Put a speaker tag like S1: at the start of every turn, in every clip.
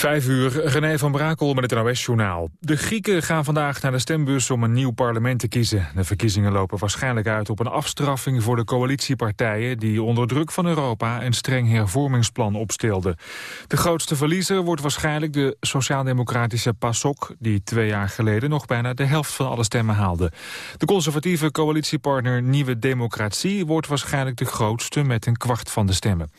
S1: Vijf uur, René van Brakel met het NOS-journaal. De Grieken gaan vandaag naar de stembus om een nieuw parlement te kiezen. De verkiezingen lopen waarschijnlijk uit op een afstraffing voor de coalitiepartijen... die onder druk van Europa een streng hervormingsplan opstelden. De grootste verliezer wordt waarschijnlijk de sociaal-democratische PASOK... die twee jaar geleden nog bijna de helft van alle stemmen haalde. De conservatieve coalitiepartner Nieuwe Democratie... wordt waarschijnlijk de grootste met een kwart van de stemmen.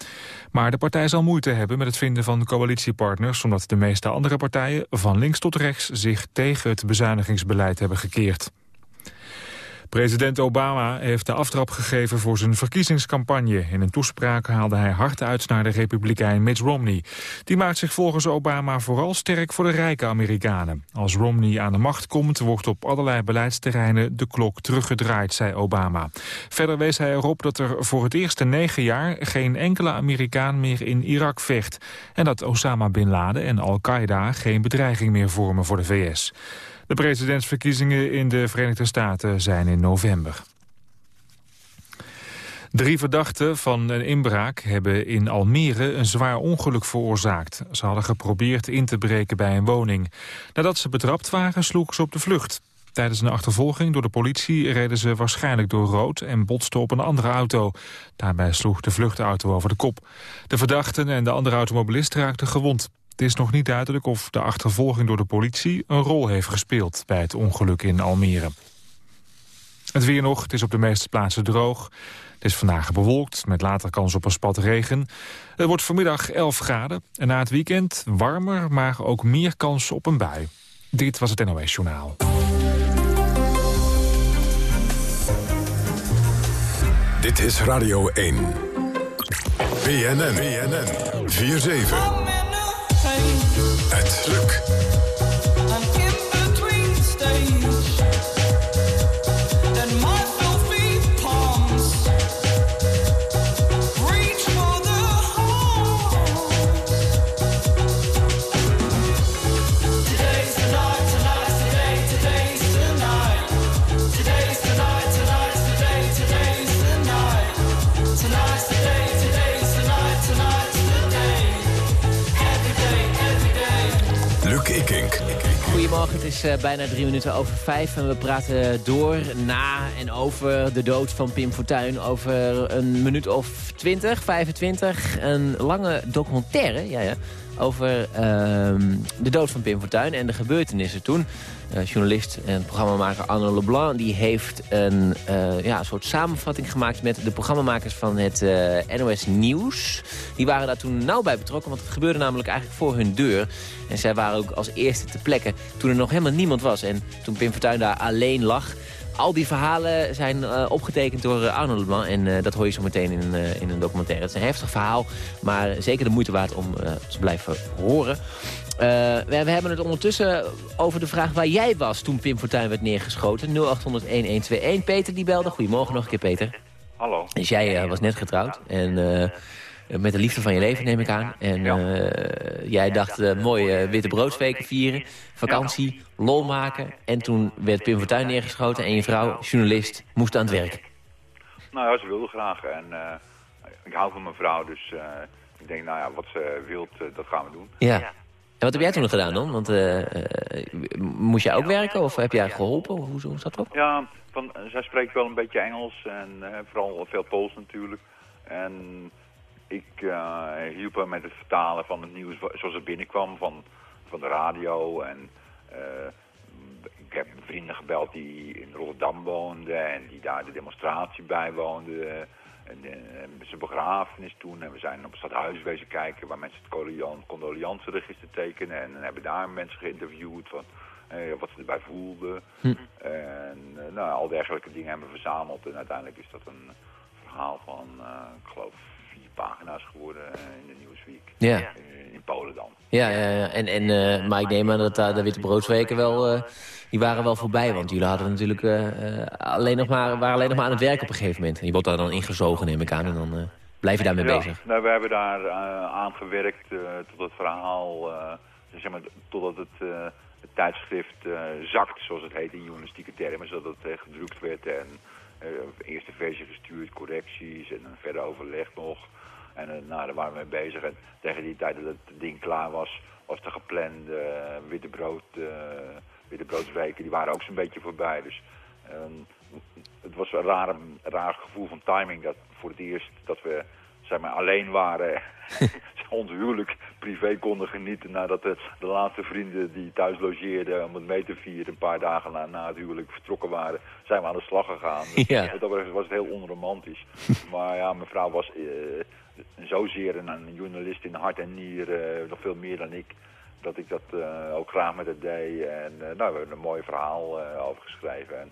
S1: Maar de partij zal moeite hebben met het vinden van coalitiepartners... omdat de meeste andere partijen, van links tot rechts... zich tegen het bezuinigingsbeleid hebben gekeerd. President Obama heeft de aftrap gegeven voor zijn verkiezingscampagne. In een toespraak haalde hij hard uit naar de republikein Mitt Romney. Die maakt zich volgens Obama vooral sterk voor de rijke Amerikanen. Als Romney aan de macht komt, wordt op allerlei beleidsterreinen de klok teruggedraaid, zei Obama. Verder wees hij erop dat er voor het eerste negen jaar geen enkele Amerikaan meer in Irak vecht. En dat Osama Bin Laden en Al-Qaeda geen bedreiging meer vormen voor de VS. De presidentsverkiezingen in de Verenigde Staten zijn in november. Drie verdachten van een inbraak hebben in Almere een zwaar ongeluk veroorzaakt. Ze hadden geprobeerd in te breken bij een woning. Nadat ze betrapt waren, sloegen ze op de vlucht. Tijdens een achtervolging door de politie reden ze waarschijnlijk door rood en botsten op een andere auto. Daarbij sloeg de vluchtauto over de kop. De verdachten en de andere automobilist raakten gewond. Het is nog niet duidelijk of de achtervolging door de politie een rol heeft gespeeld bij het ongeluk in Almere. Het weer nog, het is op de meeste plaatsen droog. Het is vandaag bewolkt, met later kans op een spat regen. Het wordt vanmiddag 11 graden en na het weekend warmer, maar ook meer kans op een bui. Dit was het NOS Journaal.
S2: Dit is Radio 1. BNN, BNN, 4-7. Het lukt.
S3: Het is uh, bijna drie minuten over vijf en we praten door na en over de dood van Pim Fortuyn. Over een minuut of 20, 25, een lange documentaire ja, ja, over uh, de dood van Pim Fortuyn en de gebeurtenissen toen. Uh, journalist en programmamaker Arno Leblanc... die heeft een, uh, ja, een soort samenvatting gemaakt met de programmamakers van het uh, NOS Nieuws. Die waren daar toen nauw bij betrokken, want het gebeurde namelijk eigenlijk voor hun deur. En zij waren ook als eerste te plekken toen er nog helemaal niemand was. En toen Pim Fortuyn daar alleen lag... Al die verhalen zijn uh, opgetekend door uh, Arno Leblanc. En uh, dat hoor je zo meteen in, in een documentaire. Het is een heftig verhaal, maar zeker de moeite waard om te blijven horen. We, we, hebben het ondertussen over de vraag waar jij was toen Pim Fortuyn werd neergeschoten. 0800-1121. Peter die belde. Goedemorgen nog een keer, Peter.
S4: Hallo.
S3: Dus jij was net getrouwd. En met de liefde van je leven, neem ik aan. En jij dacht, mooi witte broodsweken vieren, vakantie, lol maken. En toen werd Pim Fortuyn neergeschoten en je vrouw, journalist, moest aan het werk.
S4: Nou ja, ze wilde graag. En ik hou van mijn vrouw, dus ik denk, nou ja, wat ze wilt, dat gaan we doen.
S3: Ja. En wat heb jij toen gedaan dan? Want uh, moest jij ook werken of heb jij geholpen? Hoe, hoe zat dat?
S4: Ja, van, zij spreekt wel een beetje Engels en uh, vooral veel Pools natuurlijk. En ik hielp haar met het vertalen van het nieuws zoals het binnenkwam van, van de radio. En ik heb vrienden gebeld die in Rotterdam woonden en die daar de demonstratie bijwoonden. En, uh, zijn begrafenis toen. En we zijn op het stadhuis wezen kijken waar mensen het condolianceregister tekenen. En, en hebben daar mensen geïnterviewd van uh, wat ze erbij voelden. Hm. En uh, nou, al dergelijke dingen hebben we verzameld. En uiteindelijk is dat een verhaal van, ik geloof, pagina's geworden in de Newsweek.
S3: Ja.
S4: In, in Polen dan.
S3: Ja, ja, ja. En, en, maar ik neem aan dat daar de Witte Broodsweken wel die waren wel voorbij. Want jullie hadden natuurlijk uh, alleen nog maar, waren alleen nog maar aan het werk op een gegeven moment. En je wordt daar dan ingezogen, neem ik aan. En dan uh, blijf je daarmee
S4: ja,
S3: bezig.
S4: Nou, we hebben daar uh, aan gewerkt tot het verhaal... zeg maar, totdat het, het tijdschrift zakt, zoals het heet in journalistieke termen. Zodat het gedrukt werd en eerste versie gestuurd, correcties en een verder overleg nog. En uh, nou, daar waren we mee bezig. En tegen die tijd dat het ding klaar was, was de geplande uh, witte brood, uh, witte die waren ook zo'n beetje voorbij. Dus um, het was een raar, raar gevoel van timing dat voor het eerst dat we zeg maar, alleen waren, ons huwelijk privé konden genieten nadat de, de laatste vrienden die thuis logeerden om het mee te vieren een paar dagen na, na het huwelijk vertrokken waren, zijn we aan de slag gegaan. Dus
S3: ja.
S4: Dat was, was het heel onromantisch. maar ja, mijn vrouw was uh, zozeer een, een, journalist in hart en nier, uh, nog veel meer dan ik, dat ik dat uh, ook graag met het deed. En nou, we hebben een mooi verhaal over geschreven. En,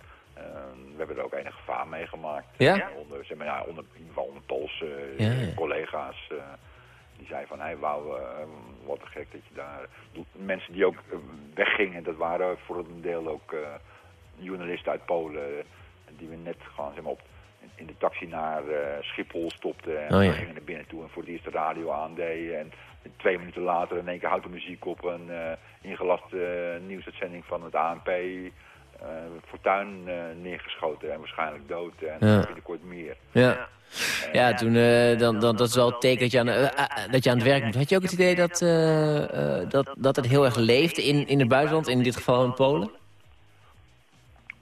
S4: we hebben er ook enig gevaar meegemaakt.
S3: Ja?
S4: Onder, zeg maar, ja, onder, in ieder geval onder Poolse
S3: ja, ja.
S4: collega's. Uh, die zei van, hey, wauw, uh, wat gek dat je daar... Mensen die ook weggingen, dat waren voor een deel ook journalisten uit Polen... die we net gewoon zeg maar, op, in de taxi naar Schiphol stopten. En
S3: oh, ja.
S4: gingen naar binnen toe en voor het eerst de radio aandeden. En twee minuten later in één keer houdt de muziek op... een ingelaste nieuwsuitzending van het ANP... Uh, fortuin uh, neergeschoten en waarschijnlijk dood en
S3: ja.
S4: binnenkort meer.
S3: Ja, ja toen, uh, dan, dan, dat is wel het teken dat je, aan, dat je aan het werk moet. Had je ook het idee dat, dat, dat het heel erg leefde in, in het buitenland, in dit geval in Polen?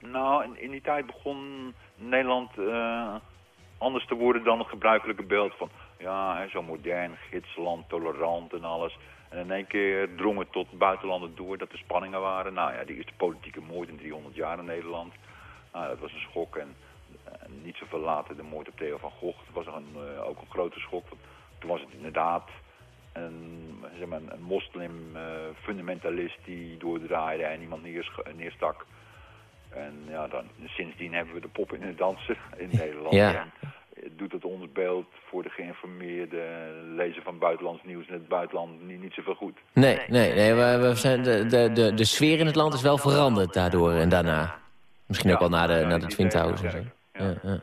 S4: Nou, in, in die tijd begon Nederland anders te worden dan het gebruikelijke beeld van... ja, zo modern, gidsland, tolerant en alles... En in één keer drong het tot buitenlanden door dat er spanningen waren. Nou ja, de eerste politieke moord in 300 jaar in Nederland. Nou, dat was een schok. En, en niet zoveel later de moord op Theo van Gogh. Dat was een, uh, ook een grote schok. Want toen was het inderdaad een, zeg maar, een moslim uh, fundamentalist die doordraaide en iemand neers, neerstak. En ja, dan, sindsdien hebben we de pop in het dansen in Nederland.
S3: Ja.
S4: En, doet het ons beeld voor de geïnformeerde lezer van buitenlands nieuws in het buitenland niet, niet zoveel goed.
S3: Nee, nee, nee we, we zijn de, de, de, de sfeer in het land is wel veranderd daardoor en daarna. Misschien ook wel na, de,
S4: ja,
S3: na de Twin Towers en zo. Ja. Ja,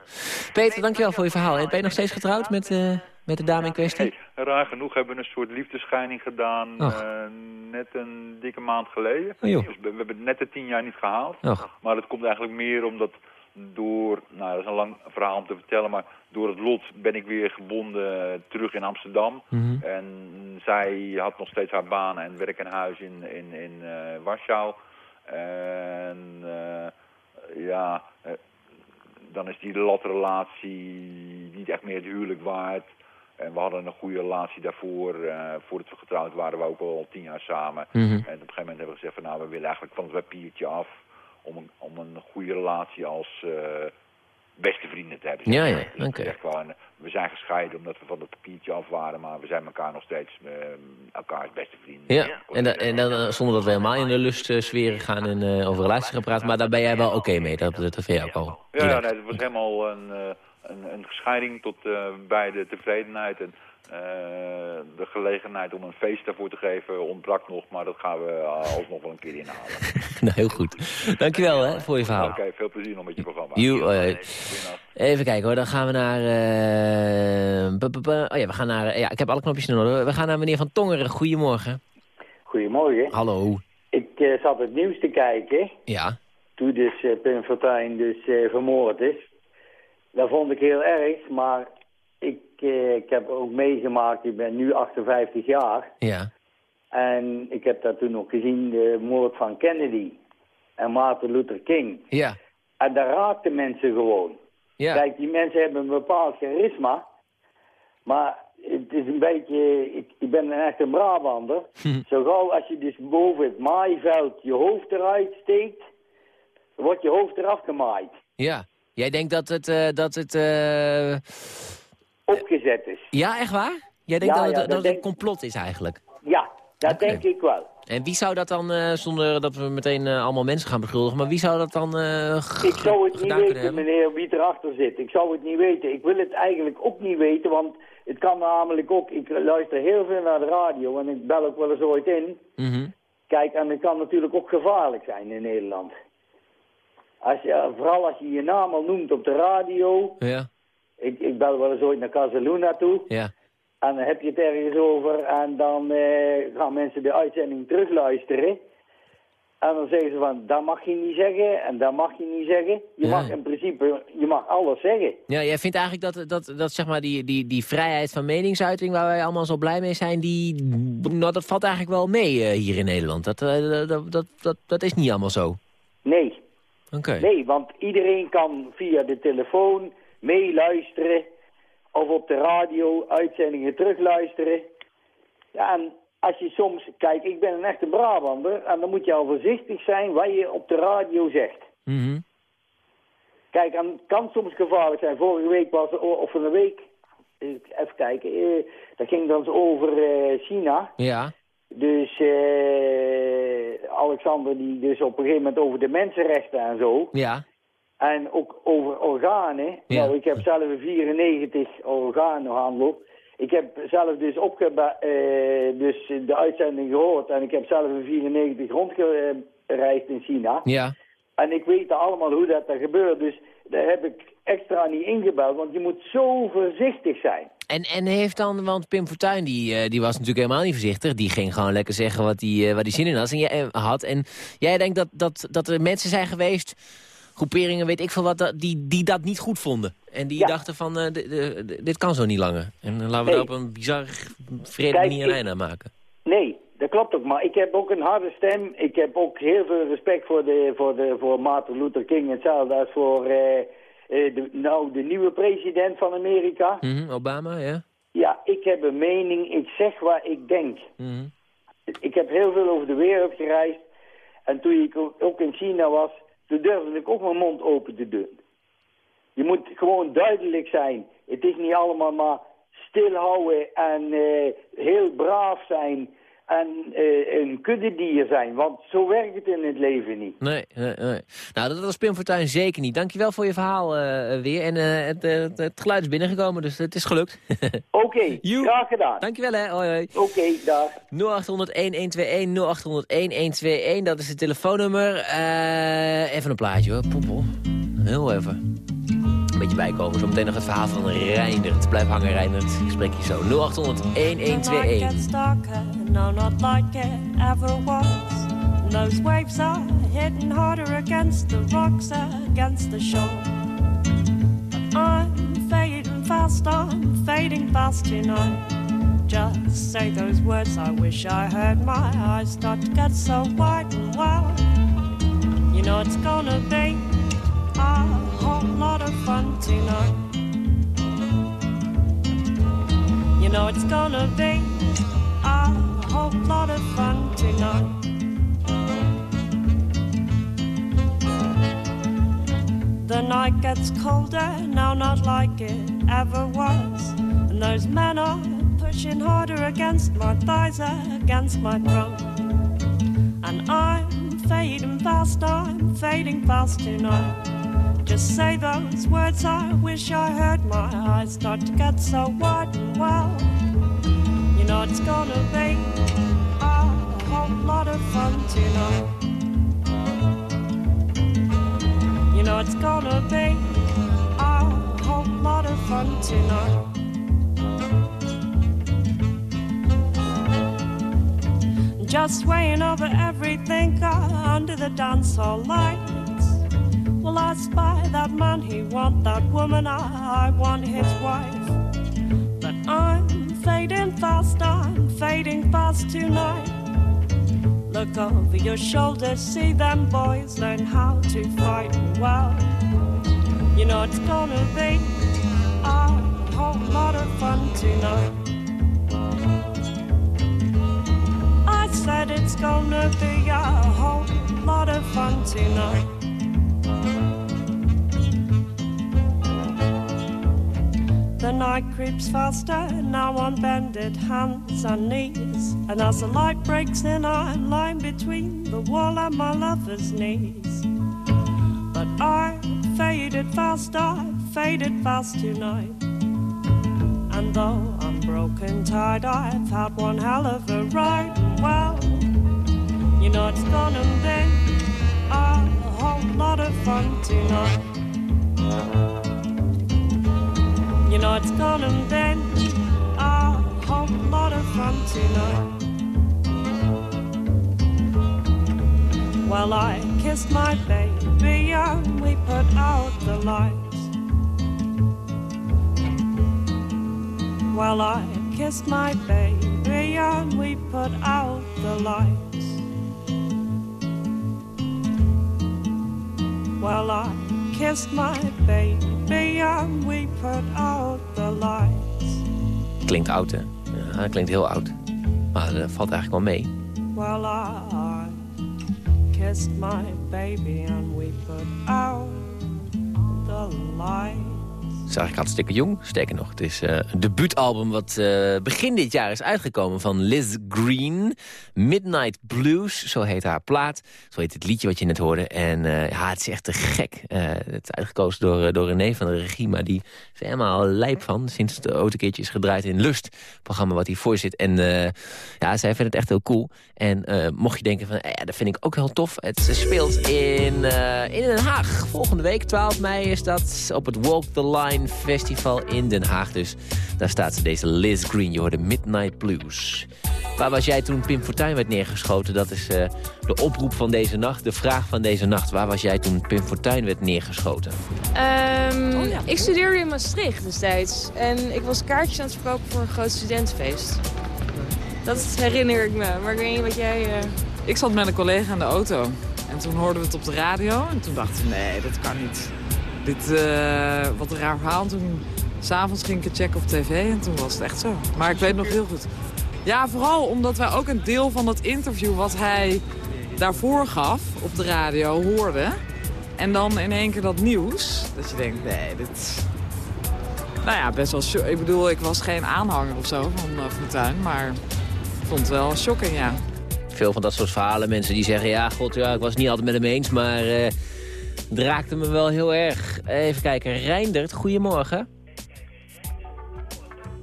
S3: Peter, dankjewel voor je verhaal. En ben je nog steeds getrouwd met, uh, met de dame in kwestie?
S4: Hey, raar genoeg hebben we een soort liefdescheiding gedaan uh, net een dikke maand geleden.
S3: Oh,
S4: dus we, we hebben net de tien jaar niet gehaald.
S3: Och.
S4: Maar dat komt eigenlijk meer omdat door, nou dat is een lang verhaal om te vertellen, maar door het lot ben ik weer gebonden terug in Amsterdam.
S3: Mm -hmm.
S4: En zij had nog steeds haar baan en werk en huis in, in, in uh, Warschau. En uh, ja, uh, dan is die latrelatie niet echt meer het huwelijk waard. En we hadden een goede relatie daarvoor. Uh, voordat we getrouwd waren, we ook al tien jaar samen.
S3: Mm -hmm.
S4: En op een gegeven moment hebben we gezegd van nou, we willen eigenlijk van het papiertje af om een, om een goede relatie als uh, beste vrienden te hebben.
S3: Ja, ja,
S4: dus
S3: oké.
S4: Okay. We zijn gescheiden omdat we van het papiertje af waren, maar we zijn elkaar nog steeds uh, elkaars beste vrienden.
S3: Ja, en, da en dan, zonder dat we helemaal in de lustsferen gaan en uh, over relaties gaan praten, maar daar ben jij wel oké okay mee, dat, dat vind jij ook al.
S4: Ja, nee, het was helemaal een, een, een scheiding tot beide tevredenheid en de gelegenheid om een feest daarvoor te geven ontbrak nog, maar dat gaan we alsnog wel een keer inhalen.
S3: nou, heel goed. Dankjewel hè, voor je verhaal.
S4: Oké, okay, veel plezier nog met je programma.
S3: You, uh, even kijken hoor, dan gaan we naar... Uh, oh ja, we gaan naar... ja, ik heb alle knopjes in orde. We gaan naar meneer Van Tongeren. Goedemorgen.
S5: Goedemorgen.
S3: Hallo.
S5: Ik zat het nieuws te kijken.
S3: Ja.
S5: Toen dus Pim Fortuyn dus vermoord is. Dat vond ik heel erg, maar ik, eh, ik heb ook meegemaakt, ik ben nu 58 jaar.
S3: Ja.
S5: En ik heb dat toen nog gezien, de moord van Kennedy en Martin Luther King.
S3: Ja.
S5: En daar raakten mensen gewoon.
S3: Ja.
S5: Kijk, die mensen hebben een bepaald charisma. Maar het is een beetje, ik, ik ben een echte Brabander.
S3: Hm.
S5: Zo gauw als je dus boven het maaiveld je hoofd eruit steekt, wordt je hoofd eraf gemaaid.
S3: Ja. Jij denkt dat het... Uh, dat het uh
S5: opgezet is.
S3: Ja, echt waar? Jij denkt
S5: ja,
S3: dat, het,
S5: ja,
S3: dat, het een complot is eigenlijk?
S5: Ja, dat
S3: okay.
S5: denk ik wel.
S3: En wie zou dat dan, uh, zonder dat we meteen uh, allemaal mensen gaan beschuldigen, maar wie zou dat dan uh,
S5: Ik zou het niet weten, meneer, wie erachter zit. Ik zou het niet weten. Ik wil het eigenlijk ook niet weten, want het kan namelijk ook... Ik luister heel veel naar de radio en ik bel ook wel eens ooit in.
S3: Mm -hmm.
S5: Kijk, en het kan natuurlijk ook gevaarlijk zijn in Nederland. Als je, vooral als je je naam al noemt op de radio...
S3: Ja.
S5: Ik, ik bel wel eens ooit naar Casaluna toe.
S3: Ja.
S5: En dan heb je het ergens over en dan uh, gaan mensen de uitzending terugluisteren. En dan zeggen ze van, dat mag je niet zeggen en dat mag je niet zeggen. Je mag in principe, je mag alles zeggen.
S6: Ja, jij vindt eigenlijk dat, dat, dat zeg maar die, die, die vrijheid van meningsuiting... waar wij allemaal zo blij mee zijn, die, nou, dat valt eigenlijk wel mee uh, hier in Nederland. Dat, uh, dat, dat, dat, dat is niet allemaal zo.
S5: Nee.
S6: Oké.
S5: Nee, want iedereen kan via de telefoon meeluisteren... of op de radio uitzendingen terugluisteren. Ja, en als je soms... Kijk, ik ben een echte Brabander... en dan moet je al voorzichtig zijn wat je op de radio zegt.
S6: Mm
S5: Kijk, het kan soms gevaarlijk zijn. Vorige week was of een week... Even kijken. Eh, dat ging dan over eh, China.
S6: Ja.
S5: Dus eh, Alexander die dus op een gegeven moment over de mensenrechten en zo.
S6: Ja.
S5: En ook over organen. Ja. Nou, ik heb zelf 94 organen aanloop. Ik heb zelf dus, opge uh, dus de uitzending gehoord en ik heb zelf in 94 rondgereisd in China.
S6: Ja.
S5: En ik weet allemaal hoe dat er gebeurt, dus daar heb ik extra niet ingebeld, want je moet zo voorzichtig zijn.
S6: En, en heeft dan, want Pim Fortuyn die, uh, die was natuurlijk helemaal niet voorzichtig. Die ging gewoon lekker zeggen wat hij uh, wat die zin in had. En, jij, had. en jij denkt dat, dat, dat er mensen zijn geweest, groeperingen, weet ik veel wat, die, die dat niet goed vonden. En die dachten van, uh, dit kan zo niet langer. En laten we nee. daar op een bizar vrede manier een einde aan maken.
S5: Nee, dat klopt ook. Maar ik heb ook een harde stem. Ik heb ook heel veel respect voor, de, voor, de, voor Martin Luther King. Hetzelfde als voor uh, de, nou, de nieuwe president van Amerika.
S6: Mm -hmm, Obama, ja.
S5: Ja, ik heb een mening. Ik zeg waar ik denk.
S6: Mm -hmm.
S5: Ik heb heel veel over de wereld gereisd. En toen ik ook in China was, toen durfde ik ook mijn mond open te doen. Je moet gewoon duidelijk zijn. Het is niet allemaal maar stilhouden en uh, heel braaf zijn en uh, een kuddedier zijn. Want zo werkt het in het leven niet.
S6: Nee, nee, nee. Nou, dat was Pim Fortuyn zeker niet. Dankjewel voor je verhaal uh, weer. En uh, het, het, het, geluid is binnengekomen, dus het is gelukt.
S5: Oké, okay, graag gedaan.
S6: Dankjewel hè, hoi hoi.
S5: Oké, okay, dag.
S6: 0800-1121, 0800-1121, dat is het telefoonnummer. even een plaatje hoor, poepel. Heel even beetje bijkomen. Zometeen nog het verhaal van Reindert. Blijf hangen, Reindert. Ik spreek je zo. 0800 1121. No, not like it ever was. Those waves are hitting harder against the rocks, against the shore. But I'm fading fast, I'm fading fast tonight. Just say those words, I wish I heard my eyes start to get so wide and wild. You know it's gonna be a whole lot of fun tonight. You know it's gonna be a whole lot of fun tonight. The night gets colder, now not like it ever was. And those men are pushing harder against my thighs, against my throat. And I'm fading fast, I'm fading fast tonight. Just say those words, I wish I heard my eyes start to get so wide and well. You know it's gonna be a whole lot of fun tonight. You know it's gonna be a whole lot of fun tonight. Just swaying over everything uh, under the dance hall light well, I spy that man, he want that woman, I, I want his wife. But I'm fading fast, I'm fading fast tonight. Look over your shoulder, see them boys learn how to fight well. You know it's gonna be a whole lot of fun tonight. I said it's gonna be a whole lot of fun tonight. The night creeps faster, now on bended hands and knees. And as the light breaks in, I'm lying between the wall and my lover's knees. But I faded fast, I faded fast tonight. And though I'm broken tired, I've had one hell of a ride. Well, you know it's gonna be a whole lot of fun tonight. You know it's gonna a whole lot of fun tonight. Well, I kissed my baby and we put out the lights. Well, I kissed my baby and we put out the lights. Well, I kissed my baby and we put out the lights.
S3: Klinkt oud, hè? Ja, klinkt heel oud. Maar dat valt eigenlijk wel mee.
S6: Well, I kissed my baby and we put out the lights.
S3: Is eigenlijk hartstikke jong. Sterker nog, het is uh, een debuutalbum wat uh, begin dit jaar is uitgekomen van Liz Green. Midnight Blues, zo heet haar plaat. Zo heet het liedje wat je net hoorde. En uh, ja, het is echt te gek. het is uitgekozen door, door René van de regie, maar die is helemaal lijp van. Sinds het ooit een keertje is gedraaid in Lust, programma wat hij zit. En ja, zij vindt het echt heel cool. En mocht je denken van, ja, dat vind ik ook heel tof. Het speelt in, in Den Haag. Volgende week, 12 mei is dat, op het Walk the Line Festival in Den Haag dus. Daar staat ze, deze Liz Green. Je hoorde Midnight Blues. Waar was jij toen Pim Fortuyn werd neergeschoten? Dat is uh, de oproep van deze nacht, de vraag van deze nacht. Waar was jij toen Pim Fortuyn werd neergeschoten?
S7: Um, oh, ja. Ik studeerde in Maastricht destijds. En ik was kaartjes aan het verkopen voor een groot studentenfeest. Dat herinner ik me. Maar ik weet niet wat jij... Uh...
S8: Ik zat met een collega in de auto. En toen hoorden we het op de radio. En toen dachten we, nee, dat kan niet dit, uh, wat een raar verhaal. toen s'avonds ging ik het checken op tv en toen was het echt zo. Maar ik weet nog heel goed. Ja, vooral omdat wij ook een deel van dat interview wat hij daarvoor gaf op de radio hoorden. En dan in één keer dat nieuws. Dat je denkt, nee, dit... Nou ja, best wel... Ik bedoel, ik was geen aanhanger of zo van uh, Fortuyn, maar ik vond het wel shocking, ja.
S3: Veel van dat soort verhalen, mensen die zeggen... ja, god, ja, ik was het niet altijd met hem eens, maar... Uh het raakte me wel heel erg. Even kijken, Reindert, goedemorgen.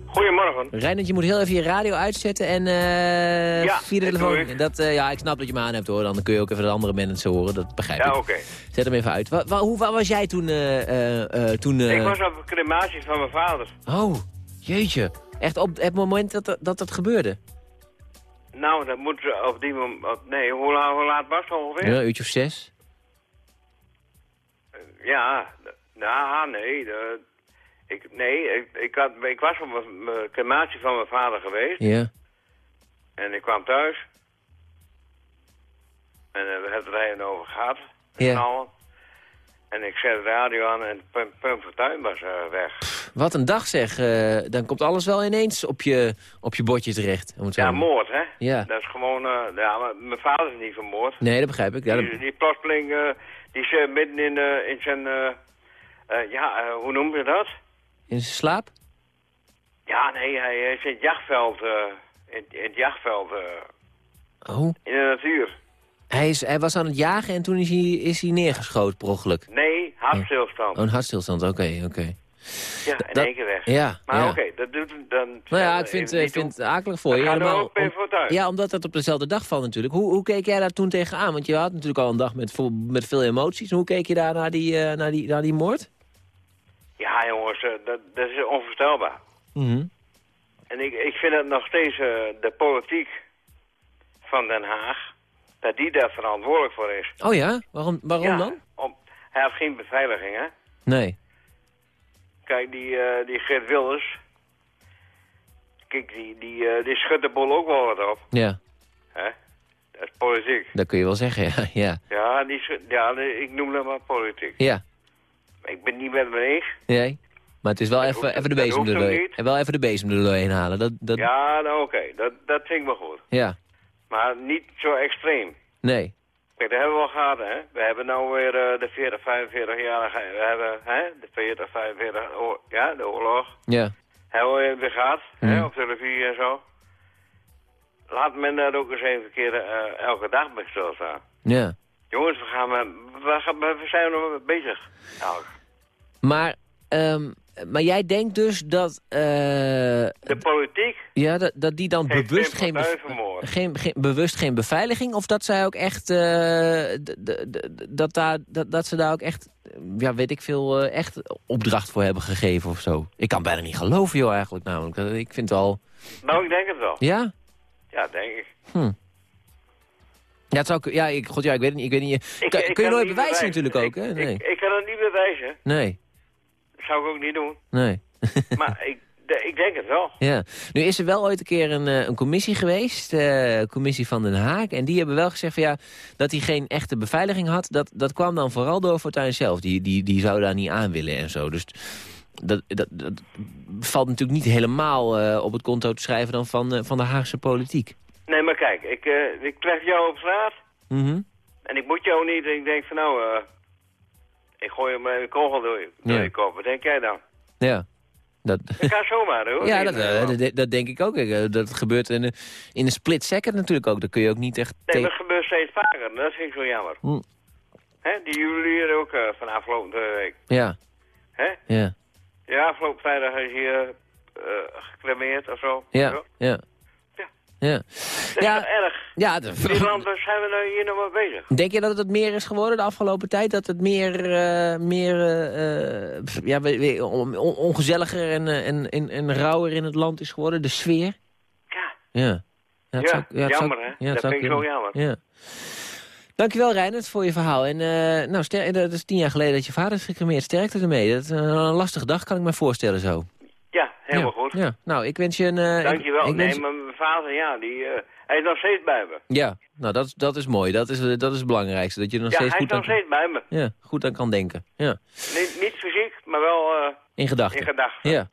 S9: Goedemorgen.
S3: Reindert, je moet heel even je radio uitzetten en uh,
S9: ja,
S3: via de telefoon. Dat, uh, ja, ik snap dat je me aan hebt hoor. Dan kun je ook even de andere mensen horen. Dat begrijp ik.
S9: Ja, oké.
S3: Zet hem even uit. Wa, wa, hoe, waar was jij toen? Uh, toen
S9: ik was op de crematie van mijn vader.
S3: Oh, jeetje. Echt op het moment dat dat, dat gebeurde?
S9: Nou, dat moet op die moment... Nee, hoe, hoe laat was het ongeveer?
S3: Ja, een uurtje of zes.
S9: Ja, nou, nee. De, ik, nee, ik, ik, had, ik was op mijn crematie van mijn vader geweest.
S3: Ja.
S9: En ik kwam thuis. En uh, we hebben het er over gehad.
S3: Ja.
S9: En ik zet de radio aan en Pum Fortuyn was uh, weg.
S3: wat een dag zeg. Uh, dan komt alles wel ineens op je, op je bordje terecht.
S9: Ja, moord hè?
S3: Ja.
S9: Dat is gewoon... ja, mijn vader is niet vermoord.
S3: Nee, dat begrijp ik. Ja,
S9: die, die plotseling die is midden in, uh, in zijn, uh, ja, hoe noem je dat?
S3: In zijn slaap?
S9: Ja, nee, hij is in het jachtveld, in, in, het jachtveld,
S3: oh.
S9: in de natuur.
S3: Hij, is, hij was aan het jagen en toen is hij, is hij neergeschoten per ongeluk?
S9: Nee, hartstilstand.
S3: Oh, een hartstilstand, oké, oké.
S9: Ja, in één keer weg.
S3: Ja,
S9: maar
S3: ja.
S9: oké, dat doet dan...
S3: Nou ja, ik vind, ik vind het akelig voor je.
S9: Helemaal, om,
S3: ja, omdat het op dezelfde dag valt natuurlijk. Hoe, hoe keek jij daar toen tegenaan? Want je had natuurlijk al een dag met, met veel emoties. Hoe keek je daar naar die, uh, naar die, naar die moord?
S9: Ja, jongens, uh, dat, dat is onvoorstelbaar.
S3: Mm
S9: En ik, ik vind het nog steeds uh, de politiek van Den Haag... dat die daar verantwoordelijk voor is.
S3: Oh ja? Waarom, waarom
S9: ja,
S3: dan?
S9: Om, hij had geen beveiliging, hè?
S3: Nee.
S9: Kijk, die, uh, die Geert Wilders... Kijk, die, die, uh, die schudt de bol ook wel wat op.
S3: Ja.
S9: Hè? Dat is politiek.
S3: Dat kun je wel zeggen, ja. Ja,
S9: ja, die, ja ik noem dat maar politiek.
S3: Ja.
S9: Ik ben niet met me eens.
S3: Nee. Maar het is wel even, even de bezem er doorheen. En wel even de bezem er doorheen halen. Dat, dat...
S9: Ja, nou oké. Okay. Dat, dat vind ik wel goed.
S3: Ja.
S9: Maar niet zo extreem.
S3: Nee.
S9: Kijk, dat hebben we al gehad, hè. We hebben nou weer uh, de 40, 45 jaar, we hebben, hè, de 40, 45, oh, ja, de oorlog.
S3: Ja.
S9: Hebben we weer gehad,
S3: Mm.
S9: hè, op televisie en zo. Laat men daar ook eens even keer uh, elke dag bij stilstaan.
S3: Ja.
S9: Jongens, we, gaan, we, we zijn nog bezig. Nou.
S3: Maar, um, maar jij denkt dus dat... Uh,
S9: de politiek?
S3: Ja, dat, dat die dan bewust geen, geen, geen, bewust geen beveiliging... of dat zij ook echt... Uh, dat, daar, dat, dat ze daar ook echt... Ja, weet ik veel, uh, echt opdracht voor hebben gegeven of zo. Ik kan bijna niet geloven, joh, eigenlijk namelijk. Ik vind het al...
S9: Nou, ik denk het wel.
S3: Ja?
S9: Ja, denk ik.
S3: Hm. Ja, het zou, ik- ja, ik, god, ja, ik weet het niet. Ik weet niet
S9: Ik-
S3: kan,
S9: ik
S3: kun je nooit bewijzen natuurlijk ook, hè? Nee.
S9: Ik, ik kan het niet bewijzen.
S3: nee,
S9: zou ik ook niet doen.
S3: nee.
S9: maar ik, de- ik denk het wel.
S3: Ja, nu is er wel ooit een keer een, eh, een commissie geweest, eh commissie van Den Haag. En die hebben wel gezegd van, ja, dat hij geen echte beveiliging had. Dat, dat kwam dan vooral door Fortuyn zelf. Die, die, die zou daar niet aan willen en zo. Dus dat, dat, dat valt natuurlijk niet helemaal eh, op het konto te schrijven dan van, van de Haagse politiek.
S9: Nee, maar kijk, ik, ik tref jou op straat
S3: Mhm.
S9: en ik moet jou niet. En ik denk van nou, ik gooi hem een kogel door je, door
S3: Ja.
S9: je kop. Wat denk jij dan?
S3: Ja. Dat,
S9: Dat gaat zomaar hoor.
S3: ja, dat,
S9: eh,
S3: eh, dat, dat denk ik ook. Eh, Dat gebeurt in een, in een split second natuurlijk ook. Dat kun je ook niet echt...
S9: Nee, dat gebeurt steeds vaker. Dat vind ik zo jammer.
S3: Hm.
S9: Hè, die juwelier ook eh, van afgelopen week.
S3: Ja,
S9: Hè?
S3: ja,
S9: Ja, afgelopen vrijdag is hij eh, gecremeerd of zo.
S3: ja,
S9: Zo.
S3: ja.
S9: Ja.
S3: Ja.
S9: Dat
S3: Ja.
S9: wel erg.
S3: Ja,
S9: In Nederland waar zijn we nou hier nog mee bezig.
S3: Denk je dat het meer is geworden de afgelopen tijd? Dat het meer, eh, meer eh, ja, on- ongezelliger en, eh, en, en, en rauwer in het land is geworden? De sfeer?
S9: Ja.
S3: Ja.
S9: Ja,
S3: zou- zou-
S9: jammer, hè?
S3: het
S9: Dat vind ik zo jammer.
S3: Ja. Dankjewel Reinhard voor je verhaal. En nou, dat is tien jaar geleden dat je vader is gecremeerd. Sterkte ermee. Dat is een lastige dag, kan ik me voorstellen zo.
S9: Ja, helemaal
S3: ja.
S9: goed.
S3: Ja. Nou, ik wens je een... eh, ik-
S9: Dankjewel.
S3: ik
S9: nee,
S3: wens-
S9: maar mijn vader, ja, die, eh, hij is nog steeds bij me.
S3: Ja, nou dat, is- dat is mooi. Dat is, eh, dat is het belangrijkste. Dat je nog
S9: ja,
S3: steeds
S9: hij is
S3: goed
S9: nog steeds bij me.
S3: ja, goed aan kan denken. Ja.
S9: Niet, niet fysiek, maar wel eh,
S3: In gedachten.
S9: in gedachten.
S3: Ja.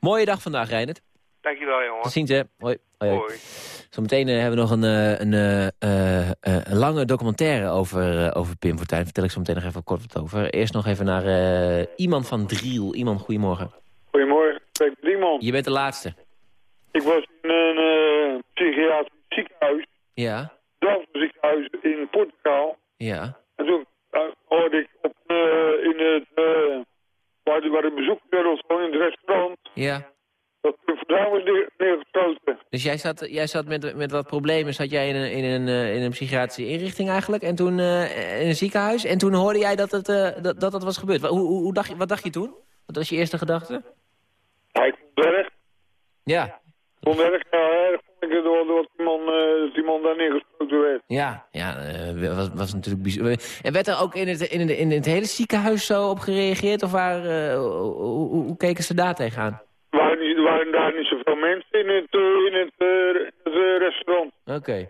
S3: Mooie dag vandaag, Reinert.
S9: Dankjewel, jongen.
S3: Tot ziens, hè. Hoi. Hoi, hoi. Zometeen hebben we nog een, eh, een, eh, eh, eh, een lange documentaire over, over Pim Fortuyn. Vertel ik zo meteen nog even kort wat over. Eerst nog even naar eh, iemand van Driel. Iemand, goedemorgen.
S10: Goedemorgen,
S3: Je bent de laatste.
S10: Ik was in een eh psychiatrisch ziekenhuis,
S3: Ja,
S10: ziekenhuis in Portugal.
S3: ja,
S10: En toen eh, hoorde ik op, eh, in het, eh, waar, de, waar de in het restaurant,
S3: ja.
S10: dat de verdaam was neergeschoten.
S3: Dus jij zat, jij zat met, met wat problemen, zat jij in een, in, een, in een psychiatrische inrichting eigenlijk, en toen in een ziekenhuis. En toen hoorde jij dat het, dat, dat, dat was gebeurd. Hoe, hoe dacht je, wat dacht je toen? Wat was je eerste gedachte?
S10: Hij het erg,
S3: Ja,
S10: het erg, ja, erg vond ik het door, door die man, dat die man daar neergeschoten werd.
S3: ja, ja, eh, was, was natuurlijk bijzonder. En werd er ook in het, in, in het hele ziekenhuis zo op gereageerd? Of waar, eh, hoe, hoe, hoe keken ze daar tegenaan?
S10: Er waren, daar niet zoveel mensen in het, in het, in het restaurant.
S3: Oké.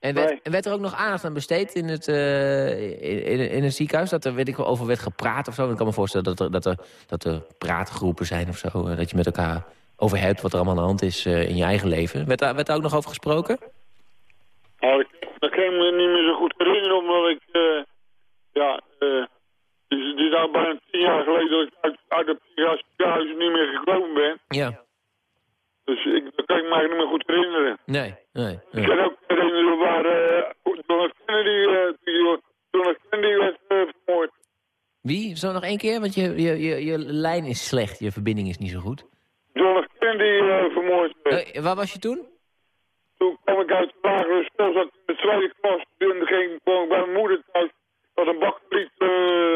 S3: En werd,
S10: Nee.
S3: en werd er ook nog aandacht aan besteed in het, eh, in, in, het ziekenhuis? Dat er weet ik, wel, over werd gepraat of zo? Ik kan me voorstellen dat er, dat er, dat er praatgroepen zijn of zo. eh, Dat je met elkaar over hebt wat er allemaal aan de hand is eh, in je eigen leven. Werd daar, werd daar ook nog over gesproken?
S10: Nou, ik, dat kan ik me niet meer zo goed herinneren, omdat ik, ja, het is, nou bijna tien jaar geleden dat ik uit, uit het ziekenhuis niet meer gekomen ben.
S3: Ja.
S10: Dus ik, dat kan ik me eigenlijk niet meer goed herinneren.
S3: Nee, nee.
S10: Ik kan ook herinneren waar uh, F. Kennedy, John F. Kennedy werd vermoord.
S3: Wie? Zo nog één keer? Want je, je, je, je lijn is slecht, je verbinding is niet zo goed.
S10: F. Kennedy vermoord werd.
S3: Waar was je toen?
S10: Toen kwam ik uit de lagere school, zat ik in de tweede klas. Toen ging ik bij mijn moeder thuis. Dat een bakkeliet uh,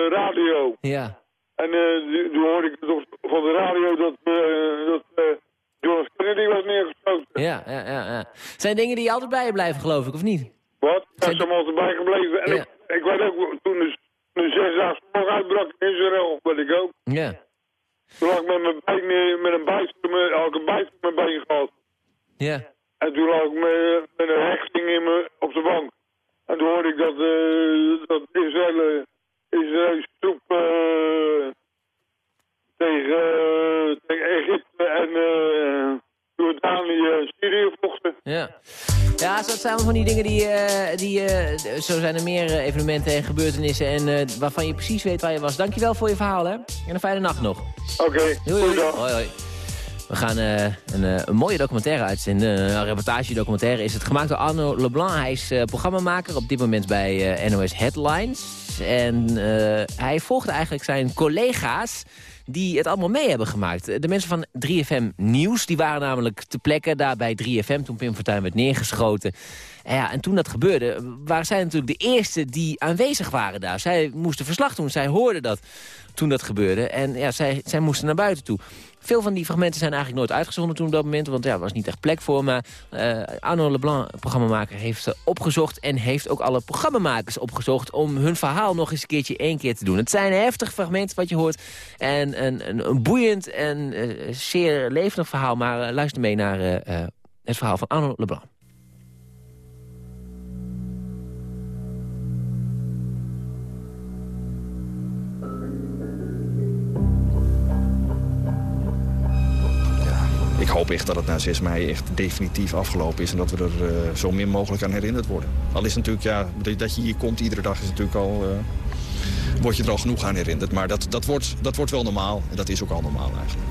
S10: radio.
S3: Ja.
S10: En uh, toen hoorde ik van de radio dat, uh, dat F. Kennedy was neergeschoten.
S3: Ja, ja, ja, ja. Zijn dingen die altijd bij je blijven, geloof ik, of niet?
S10: Wat? Daar is hem altijd bijgebleven. En
S3: Ja.
S10: ik, ik weet ook, toen de, toen de zesdaagse nog uitbrak in Israël, weet ik ook.
S3: Ja.
S10: Toen lag ik met, mijn been, eh, met een met, had ik een op mijn been gehad.
S3: Ja.
S10: En toen lag ik met, met een hechting in me, op de bank. En toen hoorde ik dat, uh, dat Israël, Israëlische troep uh, tegen, uh, tegen Egypte en uh, Jordanië Syrië vochten.
S3: Ja. Ja, dat zijn wel van die dingen die... eh, die eh, zo zijn er meer eh, evenementen en gebeurtenissen... en eh, waarvan je precies weet waar je was. Dankjewel voor je verhaal, hè. En een fijne nacht nog.
S10: Oké, okay,
S3: Hoi, hoi. hoi. We gaan uh, een, uh, een, mooie documentaire uitzenden. Een reportage-documentaire is het gemaakt door Arno Leblanc. Hij is uh, programmamaker op dit moment bij NOS Headlines. En hij volgt eigenlijk zijn collega's die het allemaal mee hebben gemaakt. De mensen van 3FM Nieuws, die waren namelijk te plekken daar bij 3FM... toen Pim Fortuyn werd neergeschoten. En, ja, en toen dat gebeurde, waren zij natuurlijk de eerste die aanwezig waren daar. Zij moesten verslag doen, zij hoorden dat toen dat gebeurde. En ja, zij, zij moesten naar buiten toe. Veel van die fragmenten zijn eigenlijk nooit uitgezonden toen op dat moment. Want ja, er was niet echt plek voor. Maar uh, Arno Leblanc, programmamaker, heeft ze opgezocht. En heeft ook alle programmamakers opgezocht om hun verhaal nog eens een keertje één keer te doen. Het zijn heftige fragmenten wat je hoort. En een, een, een boeiend en uh, zeer levendig verhaal. Maar uh, luister mee naar het verhaal van Arno Leblanc.
S11: Ik hoop echt dat het na 6 mei echt definitief afgelopen is... en dat we er uh, zo min mogelijk aan herinnerd worden. Al is natuurlijk, ja, dat je hier komt iedere dag is natuurlijk al... Uh, word je er al genoeg aan herinnerd. Maar dat, dat, wordt, dat wordt wel normaal. En dat is ook al normaal eigenlijk.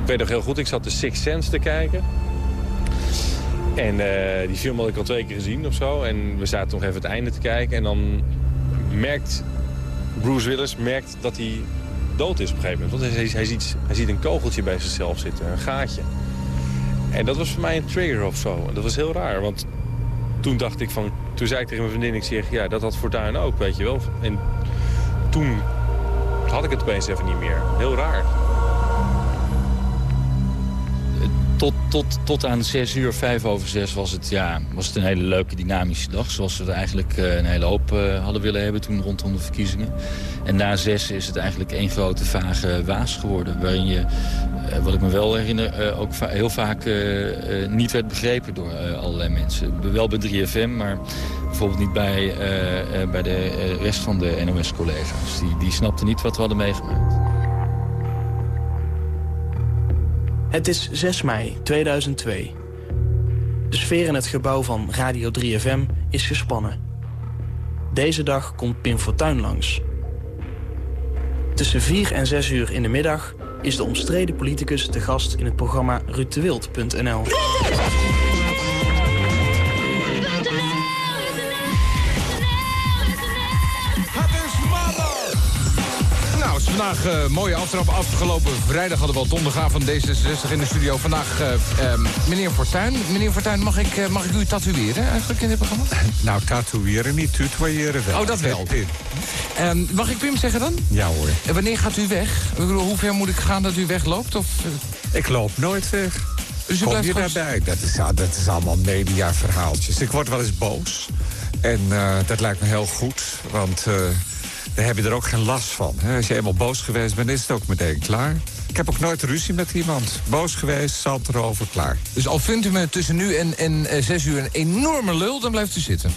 S12: Ik weet nog heel goed, ik zat de Six Sense te kijken. En uh, die film had ik al twee keer gezien of zo. En we zaten nog even het einde te kijken. En dan merkt Bruce Willis merkt dat hij dood is op een gegeven moment. Want hij, ziet, hij ziet een kogeltje bij zichzelf zitten, een gaatje. En dat was voor mij een trigger of zo. En dat was heel raar, want toen dacht ik van... Toen zei ik tegen mijn vriendin, ik zeg, ja, dat had Fortuyn ook, weet je wel. En toen had ik het opeens even niet meer. Heel raar.
S13: Tot, tot, tot aan 6 uur, 5 over 6 was het, ja, was het een hele leuke dynamische dag. Zoals we er eigenlijk uh, een hele hoop uh, hadden willen hebben toen rondom de verkiezingen. En na 6 is het eigenlijk één grote vage waas geworden. Waarin je, uh, wat ik me wel herinner, ook heel vaak niet werd begrepen door allerlei mensen. Wel bij 3FM, maar bijvoorbeeld niet bij, bij de rest van de NOS-collega's. Die, die snapten niet wat we hadden meegemaakt.
S14: Het is 6 mei 2002. De sfeer in het gebouw van Radio 3FM is gespannen. Deze dag komt Pim Fortuyn langs. Tussen 4 en 6 uur in de middag is de omstreden politicus te gast in het programma rutewild.nl.
S15: vandaag uh, mooie aftrap afgelopen vrijdag hadden we al donderdagavond D66 in de studio. Vandaag uh, um, meneer Fortuyn. Meneer Fortuyn, mag ik, uh, mag ik u tatoeëren eigenlijk in dit programma?
S16: Nou, tatoeëren niet, tutoyeren wel.
S15: Oh, dat wel. Um, mag ik Pim zeggen dan?
S16: Ja hoor.
S15: Wanneer gaat u weg? Hoe ver moet ik gaan dat u wegloopt? Of,
S16: Ik loop nooit weg. Dus Kom je daarbij? Dat is, dat is allemaal mediaverhaaltjes. Ik word wel eens boos. En dat lijkt me heel goed, want dan heb je er ook geen last van. Als je eenmaal boos geweest bent, is het ook meteen klaar. Ik heb ook nooit ruzie met iemand. Boos geweest, zand erover, klaar.
S15: Dus al vindt u me tussen nu en, en 6 uur een enorme lul, dan blijft u zitten?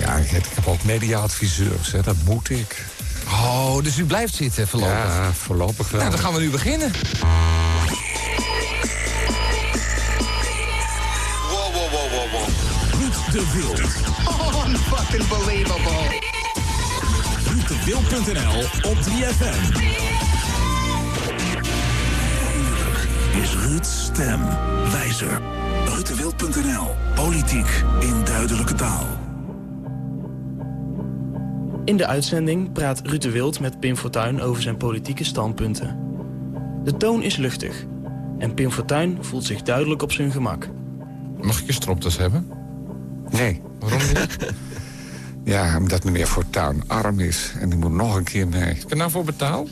S16: Ja, ik heb ook mediaadviseurs, hè. dat moet ik.
S15: Oh, dus u blijft zitten voorlopig?
S16: Ja, voorlopig wel.
S15: Nou, dan gaan we nu beginnen.
S2: Wow, wow, wow, wow, wow. Ruud de Wild.
S17: Unfucking believable.
S2: Ruuddewild.nl op 3FM. Is Ruud's stem wijzer. Ruuddewild.nl. Politiek in duidelijke taal.
S14: In de uitzending praat Ruud de Wild met Pim Fortuyn over zijn politieke standpunten. De toon is luchtig en Pim Fortuyn voelt zich duidelijk op zijn gemak.
S15: Mag ik je stropdas hebben?
S16: Nee.
S15: Waarom niet?
S16: Ja, omdat meneer Fortuyn arm is. En die moet nog een keer mee.
S15: Heb je nou voor betaal?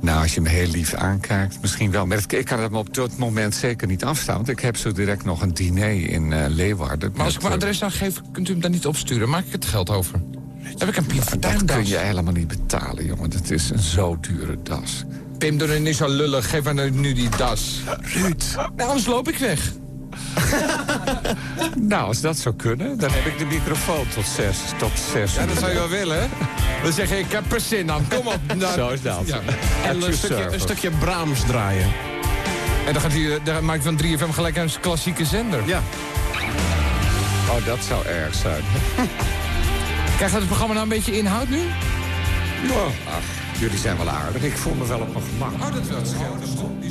S16: Nou, als je me heel lief aankijkt, misschien wel. Maar ik kan het me op dit moment zeker niet afstaan. Want ik heb zo direct nog een diner in uh, Leeuwarden.
S15: Maar als ik mijn adres aangeef, kunt u hem dan niet opsturen? Maak ik het geld over? Heb ik een Pim Fortuyn
S16: Dat kun je helemaal niet betalen, jongen. Dat is een zo dure das.
S15: Pim, doe er niet zo lullig. Geef me nu die das.
S16: Ruud.
S15: Nou, anders loop ik weg.
S16: nou, als dat zou kunnen, dan heb ik de microfoon tot zes. Tot zes
S15: ja, dat zou je wel willen, hè? Dan zeg je, ik heb er zin aan. Kom op.
S16: Nou, Zo is dat. Ja.
S15: En een stukje, een stukje Brahms draaien. En dan, gaat hij, dan maakt van 3FM gelijk een klassieke zender.
S16: Ja. Oh, dat zou erg zijn.
S15: Krijgt het programma nou een beetje inhoud nu?
S16: Ja. Ach, jullie zijn wel aardig. Ik voel me wel op mijn gemak.
S15: Oh, dat wel. Die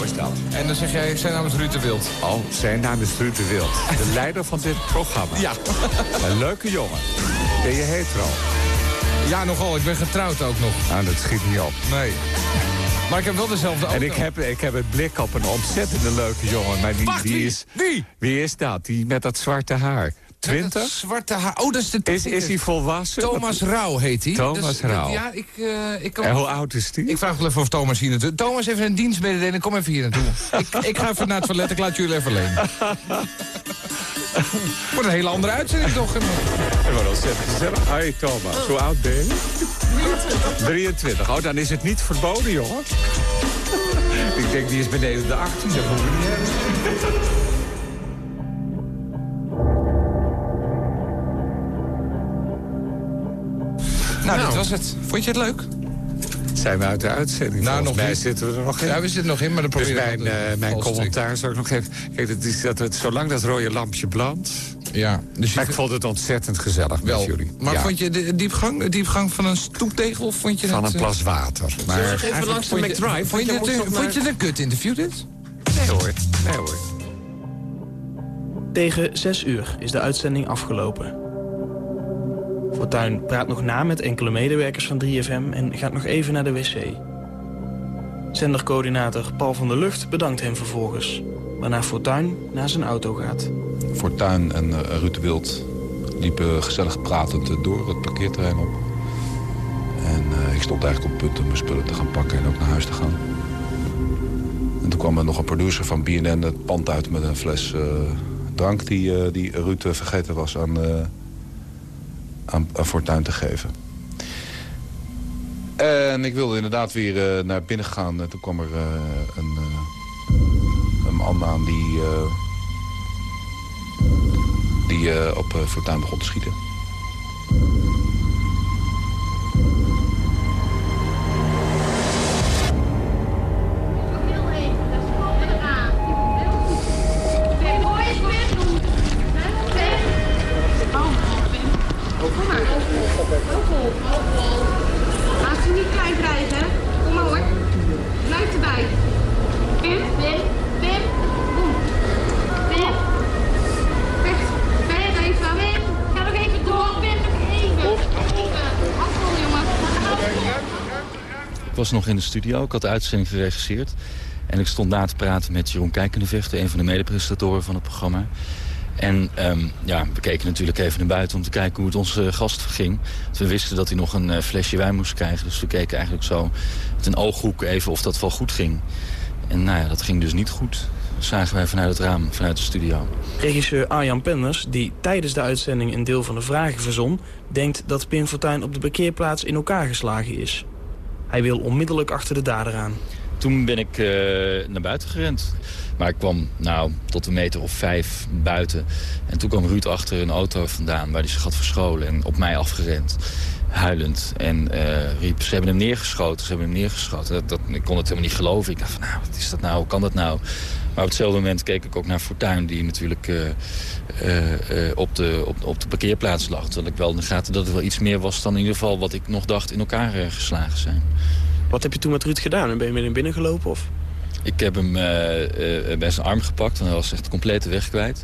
S16: Zo is dat.
S15: En dan zeg jij, zijn naam is Ruud de Wild.
S16: Oh, zijn naam is Ruud de Wild. De leider van dit programma.
S15: Ja.
S16: Een leuke jongen. Ben je hetero?
S15: Ja, nogal. Ik ben getrouwd ook nog.
S16: Nou, dat schiet niet op.
S15: Nee. Maar ik heb wel dezelfde auto.
S16: En ik heb, ik heb het blik op een ontzettende leuke jongen. Maar die,
S15: Wacht,
S16: die is,
S15: Wie?
S16: Wie is dat? Die met dat zwarte haar.
S15: Dat
S16: 20?
S15: zwarte haar. Oh, dat is de
S16: Is, is hij volwassen?
S15: Thomas Rauw heet hij.
S16: Thomas
S15: Dus,
S16: Rauw.
S15: Ja, ik, eh, ik kan...
S16: En hoe oud is die?
S15: Ik vraag wel even of Thomas hier naartoe... Thomas heeft een dienstmededeling, kom even hier naartoe. ik, ik ga even naar het toilet, ik laat jullie even alleen. Wordt een hele andere uitzending toch?
S16: Dat wordt ontzettend gezellig. Hoi Thomas, hoe oud ben je? 23. Oh, dan is het niet verboden, jongen. ik denk, die is beneden de 18. Dat niet
S15: was het. Vond je het leuk?
S16: Zijn we uit de uitzending?
S15: Nou,
S16: Volgens
S15: nog
S16: mij
S15: niet.
S16: zitten we er nog in.
S15: Ja, we zitten nog in, maar dan
S16: Dus
S15: probeer
S16: mijn, eh, mijn commentaar zou ik nog even... Kijk, dat is dat het, zolang dat rode lampje brandt...
S15: Ja, dus
S16: maar ik vond het ontzettend gezellig
S15: Wel.
S16: met jullie.
S15: Maar
S16: Ja,
S15: vond je de diepgang, de diepgang van een stoeptegel? Of vond je
S16: van een
S15: eh,
S16: plas water. Maar
S18: we even
S15: eigenlijk
S18: langs de
S15: vond je-
S18: McDrive?
S15: Vond je, vond je het een kut interview dit?
S16: Nee hoor, nee hoor.
S14: Tegen 6 uur is de uitzending afgelopen. Fortuyn praat nog na met enkele medewerkers van 3FM en gaat nog even naar de wc. Zendercoördinator Paul van der Lucht bedankt hem vervolgens, waarna Fortuyn naar zijn auto gaat.
S19: Fortuyn en eh, Ruud Wild liepen gezellig pratend eh, door het parkeerterrein op. En eh, ik stond eigenlijk op het punt om mijn spullen te gaan pakken en ook naar huis te gaan. En toen kwam er nog een producer van BNN het pand uit met een fles drank die, eh, die Ruud vergeten was aan, aan, aan Fortuyn te geven. En ik wilde inderdaad weer eh, naar binnen gaan. En toen kwam er eh, een, eh, een man aan die... die op uh, Fortuyn begon te schieten.
S13: Was nog in de studio, ik had de uitzending geregisseerd. En ik stond na te praten met Jeroen Kijkendevechter, een van de medepresentatoren van het programma. En ehm, ja, we keken natuurlijk even naar buiten om te kijken hoe het onze gast ging. We wisten dat hij nog een eh, flesje wijn moest krijgen. Dus we keken eigenlijk zo met een ooghoek even of dat wel goed ging. En nou ja, dat ging dus niet goed. Zagen wij vanuit het raam, vanuit de studio.
S14: Regisseur Arjan Penders, die tijdens de uitzending een deel van de vragen verzon... denkt dat Pim Fortuyn op de parkeerplaats in elkaar geslagen is. Hij wil onmiddellijk achter de dader aan.
S13: Toen ben ik eh, naar buiten gerend. Maar ik kwam nou, tot een meter of vijf buiten. En toen kwam Ruud achter een auto vandaan waar hij zich had verscholen. En op mij afgerend, huilend. En eh, riep, ze hebben hem neergeschoten, ze hebben hem neergeschoten. Dat, dat, ik kon het helemaal niet geloven. Ik dacht van, nou, wat is dat nou, hoe kan dat nou? Maar op hetzelfde moment keek ik ook naar Fortuyn... die natuurlijk eh, eh, op, de, op, op de parkeerplaats lag. Terwijl ik wel in de gaten dat het wel iets meer was... dan in ieder geval wat ik nog dacht in elkaar geslagen zijn.
S14: Wat heb je toen met Ruud gedaan? En ben je met hem binnengelopen? Of?
S13: Ik heb hem uh, uh, bij zijn arm gepakt, want hij was echt compleet de weg kwijt.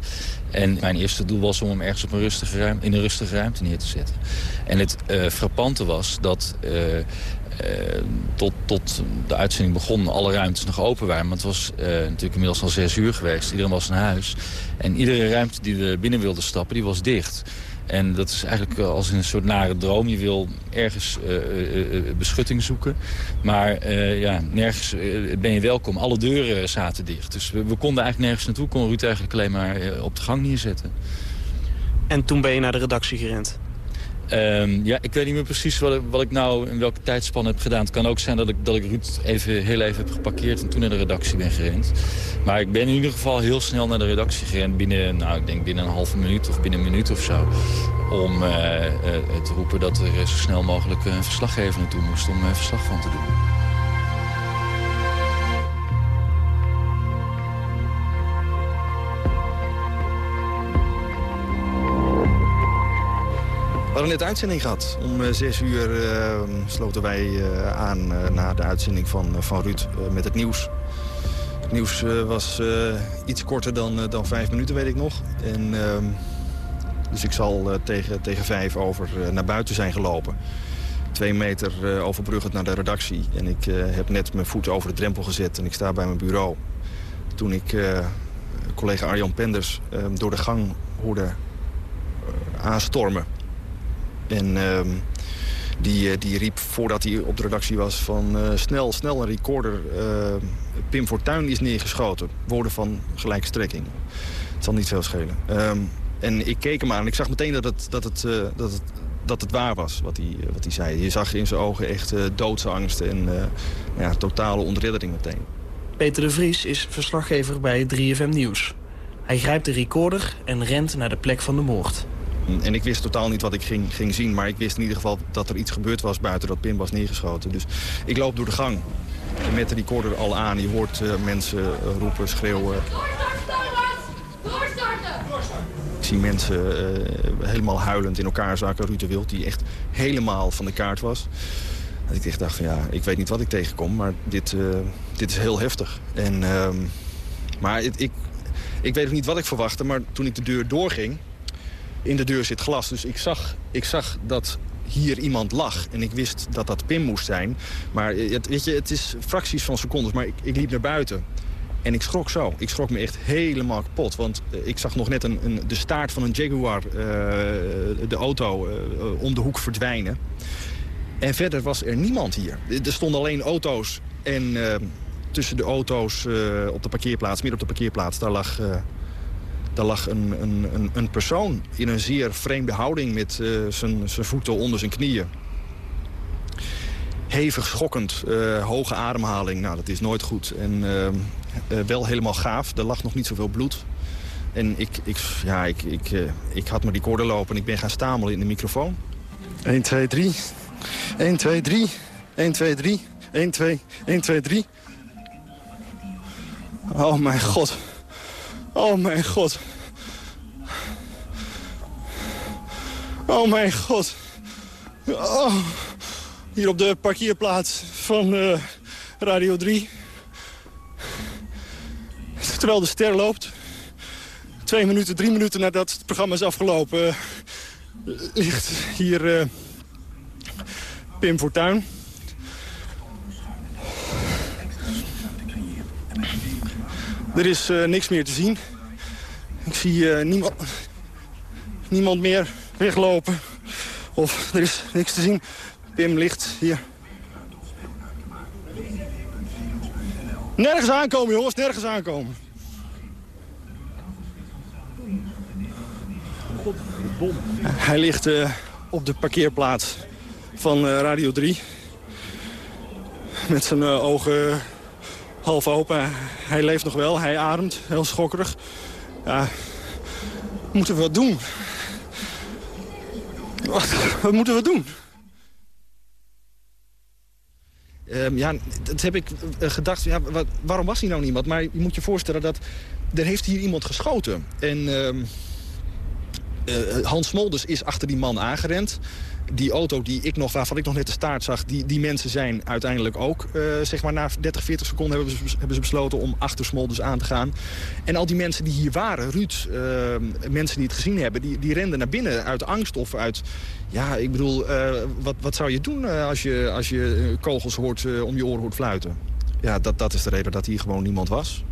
S13: En mijn eerste doel was om hem ergens op een rustige ruimte, in een rustige ruimte neer te zetten. En het uh, frappante was dat tot, tot de uitzending begon alle ruimtes nog open waren. Maar het was natuurlijk inmiddels al zes uur geweest. Iedereen was naar huis. En iedere ruimte die we binnen wilden stappen, die was dicht. En dat is eigenlijk als in een soort nare droom. Je wil ergens beschutting zoeken. Maar ja, nergens ben je welkom. Alle deuren zaten dicht. Dus we, we konden eigenlijk nergens naartoe. Kon Ruud eigenlijk alleen maar op de gang neerzetten.
S14: En toen ben je naar de redactie gerend?
S13: Um, ja, ik weet niet meer precies wat, wat, ik nou in welke tijdspan heb gedaan. Het kan ook zijn dat ik, dat ik Ruud even, heel even heb geparkeerd en toen naar de redactie ben gerend. Maar ik ben in ieder geval heel snel naar de redactie gerend. Binnen, nou, ik denk binnen een halve minuut of binnen een minuut of zo. Om uh, uh, te roepen dat er zo snel mogelijk een verslaggever naartoe moest om uh, verslag van te doen.
S11: Hadden net uitzending gehad. Om uh, zes uur uh, sloten wij uh, aan na de uitzending van, van Ruud met het nieuws. Het nieuws was iets korter dan, dan vijf minuten, weet ik nog. En, ehm, dus ik zal tegen, tegen vijf over naar buiten zijn gelopen. twee meter uh, overbruggend naar de redactie. En ik heb net mijn voeten over de drempel gezet en ik sta bij mijn bureau. Toen ik collega Arjan Penders ehm, door de gang hoorde aanstormen. En ehm, die, die riep voordat hij op de redactie was van snel, snel een recorder. Pim Fortuyn is neergeschoten. Woorden van gelijke strekking. Het zal niet veel schelen. Ehm, en ik keek hem aan en ik zag meteen dat het, dat het, dat het dat het waar was wat hij, wat hij zei. Je zag in zijn ogen echt uh, doodsangst en uh, ja, totale ontreddering meteen.
S14: Peter de Vries is verslaggever bij 3FM Nieuws. Hij grijpt de recorder en rent naar de plek van de moord.
S11: En ik wist totaal niet wat ik ging, ging zien, maar ik wist in ieder geval dat er iets gebeurd was buiten dat Pim was neergeschoten. Dus ik loop door de gang met de recorder al aan. Je hoort uh, mensen roepen, schreeuwen zie mensen uh, helemaal huilend in elkaar zakken. Ruud de Wild, die echt helemaal van de kaart was. Dat ik dacht van ja, ik weet niet wat ik tegenkom, maar dit, uh, dit is heel heftig. En, uh, maar ik, ik weet ook niet wat ik verwachtte, maar toen ik de deur doorging... in de deur zit glas, dus ik zag, ik zag dat hier iemand lag. En ik wist dat dat Pim moest zijn. Maar het, weet je, het is fracties van secondes, maar ik, ik liep naar buiten... En ik schrok zo. Ik schrok me echt helemaal kapot. Want eh, ik zag nog net een, een, de staart van een Jaguar, uh, de auto, uh, om de hoek verdwijnen. En verder was er niemand hier. Er stonden alleen auto's. En tussen de auto's op de parkeerplaats, midden op de parkeerplaats... daar lag, daar lag een, een, een, persoon in een zeer vreemde houding... met zijn voeten onder zijn knieën hevig schokkend, uh, hoge ademhaling. Nou, dat is nooit goed. En uh, uh, wel helemaal gaaf. Er lag nog niet zoveel bloed. En ik, ik, ja, ik, ik, ik had mijn recorder lopen en ik ben gaan stamelen in de microfoon.
S18: 1, 2, 3. 1, 2, 3. 1, 2, 3. 1, 2, 1, 2, 3. Oh mijn god. Oh mijn god. Oh mijn god. Oh. Hier op de parkeerplaats van uh, Radio 3. Terwijl de ster loopt. Twee minuten, drie minuten nadat het programma is afgelopen... Uh, ligt hier uh, Pim Fortuyn. Er is niks meer te zien. Ik zie niemand, niemand meer weglopen. Of er is niks te zien. Pim ligt hier. Nergens aankomen, jongens. Nergens aankomen. Hij ligt uh, op de parkeerplaats van Radio 3. Met zijn ogen half open. Hij leeft nog wel, hij ademt, heel schokkerig. Ja, moeten we wat doen? Wat, moeten we doen?
S11: Um, ja, dat heb ik uh, gedacht, ja, wat, waarom was hij nou niemand? Maar je moet je voorstellen dat er heeft hier iemand geschoten. En uh, uh, Hans Smolders is achter die man aangerend die auto die ik nog, waarvan ik nog net de staart zag... die, die mensen zijn uiteindelijk ook, uh, zeg maar na 30, 40 seconden... hebben ze, hebben ze besloten om achter Smolders aan te gaan. En al die mensen die hier waren, Ruud, uh, mensen die het gezien hebben... Die, die renden naar binnen uit angst of uit... Ja, ik bedoel, uh, wat, wat zou je doen als je, als je kogels hoort om je oren hoort fluiten? Ja, dat, dat is de reden dat hier gewoon niemand was.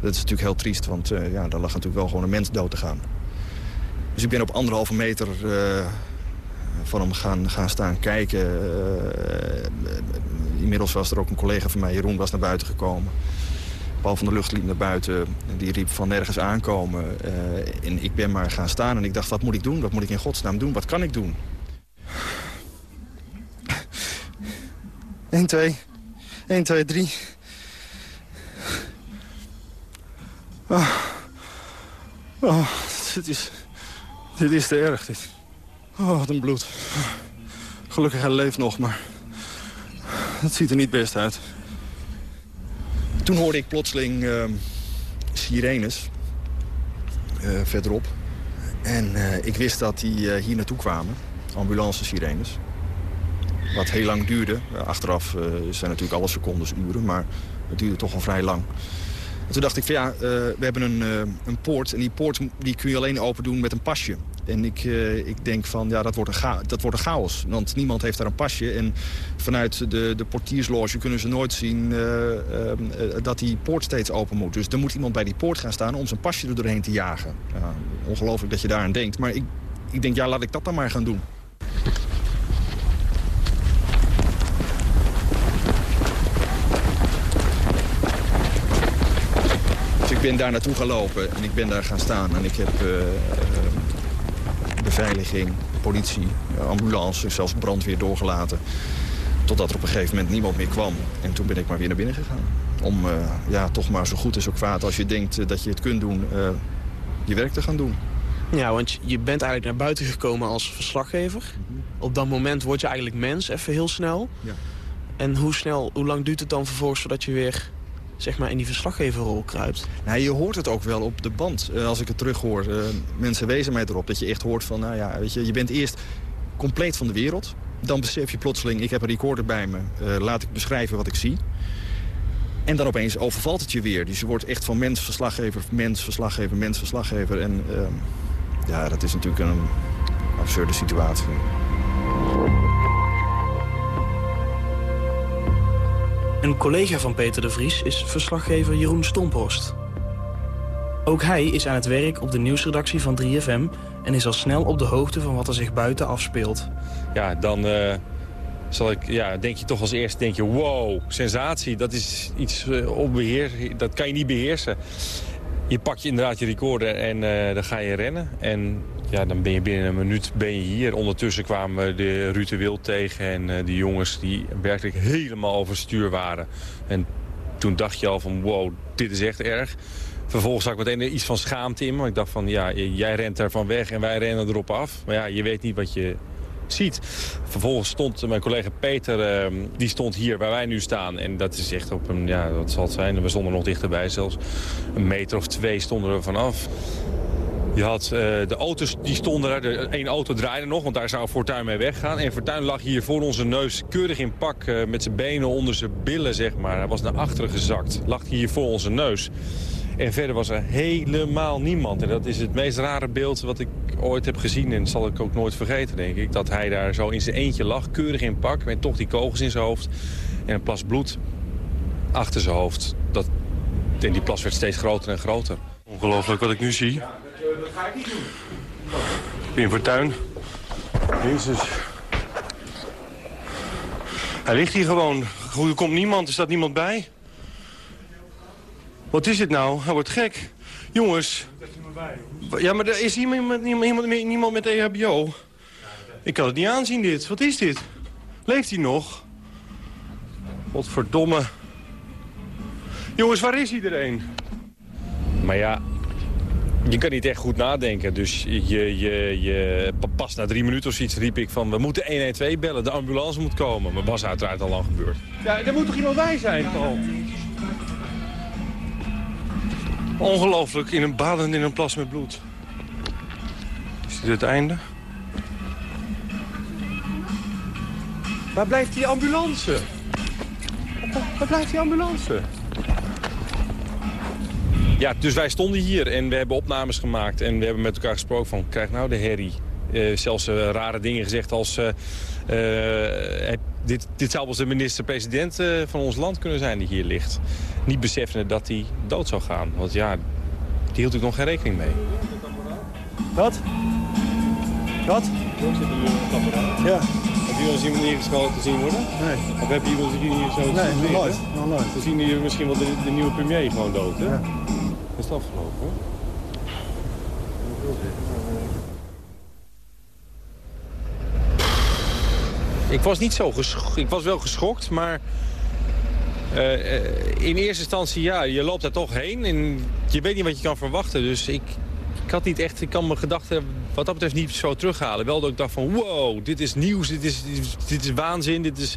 S11: Dat is natuurlijk heel triest, want ja, daar lag natuurlijk wel gewoon een mens dood te gaan. Dus ik ben op anderhalve meter van hem gaan, gaan staan kijken. Uh, inmiddels was er ook een collega van mij, Jeroen, was naar buiten gekomen. Paul van der Lucht liep naar buiten. Die riep van nergens aankomen. Uh, en ik ben maar gaan staan en ik dacht, wat moet ik doen? Wat moet ik in godsnaam doen? Wat kan ik doen?
S18: 1, 2. 1, 2, 3. Oh. Oh, dit is, dit is te erg, dit. Oh, wat een bloed. Gelukkig hij leeft nog, maar het ziet er niet best uit.
S11: Toen hoorde ik plotseling uh, sirenes uh, verderop. En uh, ik wist dat die eh, hier naartoe kwamen, ambulance-sirenes. Wat heel lang duurde. achteraf zijn natuurlijk alle secondes uren, maar het duurde toch al vrij lang. En toen dacht ik van ja, we hebben een, een poort en die poort die kun je alleen open doen met een pasje. En ik, eh, ik denk van, ja, dat wordt, een dat wordt een chaos. Want niemand heeft daar een pasje. En vanuit de, de portiersloge kunnen ze nooit zien eh, eh, eh, dat die poort steeds open moet. Dus er moet iemand bij die poort gaan staan om zijn pasje er doorheen te jagen. Ja, ongelooflijk dat je daaraan denkt. Maar ik, ik denk, ja, laat ik dat dan maar gaan doen. Dus ik ben daar naartoe gelopen en ik ben daar gaan staan. En ik heb beveiliging, politie, ambulance, zelfs brandweer doorgelaten. Totdat er op een gegeven moment niemand meer kwam. En toen ben ik maar weer naar binnen gegaan. Om eh, ja, toch maar zo goed en zo kwaad als je denkt eh, dat je het kunt doen, eh, je werk te gaan doen.
S14: Ja, want je- bent eigenlijk naar buiten gekomen als verslaggever. Op dat moment word je eigenlijk mens, even heel snel.
S11: Ja.
S14: En hoe snel, hoe lang duurt het dan vervolgens voordat je weer zeg maar, in die verslaggeverrol kruipt?
S11: Nou, je hoort het ook wel op de band, eh, als ik het terughoor. Eh, mensen wezen mij erop dat je echt hoort van, nou ja, weet je, je bent eerst compleet van de wereld. Dan besef je plotseling, ik heb een recorder bij me, eh, laat ik beschrijven wat ik zie. En dan opeens overvalt het je weer. Dus je wordt echt van mens, verslaggever, mens, verslaggever, mens, verslaggever. En ehm, ja, dat is natuurlijk een absurde situatie.
S14: Een collega van Peter de Vries is verslaggever Jeroen Stomphorst. Ook hij is aan het werk op de nieuwsredactie van 3FM... en is al snel op de hoogte van wat er zich buiten afspeelt.
S12: Ja, dan eh, zal ik, ja, denk je toch als eerste, denk je, wow, sensatie. Dat is iets onbeheers, dat kan je niet beheersen. Je pakt je inderdaad je recorder en eh, dan ga je rennen. En ja, dan ben je binnen een minuut ben je hier. Ondertussen kwamen de Ruud de Wild tegen en eh, die jongens die werkelijk helemaal overstuur waren. En toen dacht je al van, wow, dit is echt erg. Vervolgens zag ik meteen iets van schaamte in. Want ik dacht van, ja, jij rent ervan weg en wij rennen erop af. Maar ja, je weet niet wat je ziet. Vervolgens stond mijn collega Peter, eh, die stond hier waar wij nu staan. En dat is echt op een, ja, wat zal het zijn? We stonden nog dichterbij zelfs. Een meter of twee stonden er vanaf. Je had eh, de auto's, die stonden daar. Auto draaide nog, want daar zou Fortuin mee weggaan. En Fortuin lag hier voor onze neus, keurig in pak, eh, met zijn benen onder zijn billen, zeg maar. Hij was naar achteren gezakt, lag hier voor onze neus. En verder was er helemaal niemand. En dat is het meest rare beeld wat ik ooit heb gezien. En dat zal ik ook nooit vergeten, denk ik. Dat hij daar zo in zijn eentje lag, keurig in pak. Met toch die kogels in zijn hoofd. En een plas bloed achter zijn hoofd. Dat, en die plas werd steeds groter en groter. Ongelooflijk wat ik nu zie.
S20: Dat ga ik niet doen.
S12: Pim Fortuyn. Jezus. Hij ligt hier gewoon. Er komt niemand, er staat niemand bij. Wat is dit nou? Hij wordt gek. Jongens. Ja, maar er is iemand, niemand, niemand met E EHBO. Ik kan het niet aanzien, dit. Wat is dit? Leeft hij nog? Godverdomme. Jongens, waar is iedereen? Maar ja, je kan niet echt goed nadenken. Dus je, je, je, pas na drie minuten of zoiets riep ik van... we moeten 112 bellen, de ambulance moet komen. Maar was uiteraard al lang gebeurd. Ja, er moet toch iemand bij zijn, Paul? Ongelooflijk, in een badend in een plas met bloed. Is dit het einde? Waar blijft die ambulance? Waar blijft die ambulance? Ja, dus wij stonden hier en we hebben opnames gemaakt. En we hebben met elkaar gesproken van, krijg nou de herrie. Eh, zelfs eh, rare dingen gezegd als... eh, eh, dit, dit zou wel eens de minister-president eh, van ons land kunnen zijn die hier ligt. Niet beseffende dat hij dood zou gaan. Want ja, die hield ik nog geen rekening mee. Wat? Wat? Ja. Heb je wel eens iemand neergeschoten gezien worden? Nee. Of heb je iemand hier zo
S20: Nee,
S12: zien
S20: nog nooit, nog nooit.
S12: Dan zien hier misschien wel de, de nieuwe premier gewoon dood, hè? Ja. Het afgelopen, hoor? Ik was niet zo geschokt. Ik was wel geschokt, maar... eh, eh, in eerste instantie, ja, je loopt daar toch heen en je weet niet wat je kan verwachten. Dus ik, ik had niet echt, ik kan mijn gedachten wat dat betreft niet zo terughalen. Wel dat ik dacht van, wow, dit is nieuws, dit is, dit is waanzin, dit is...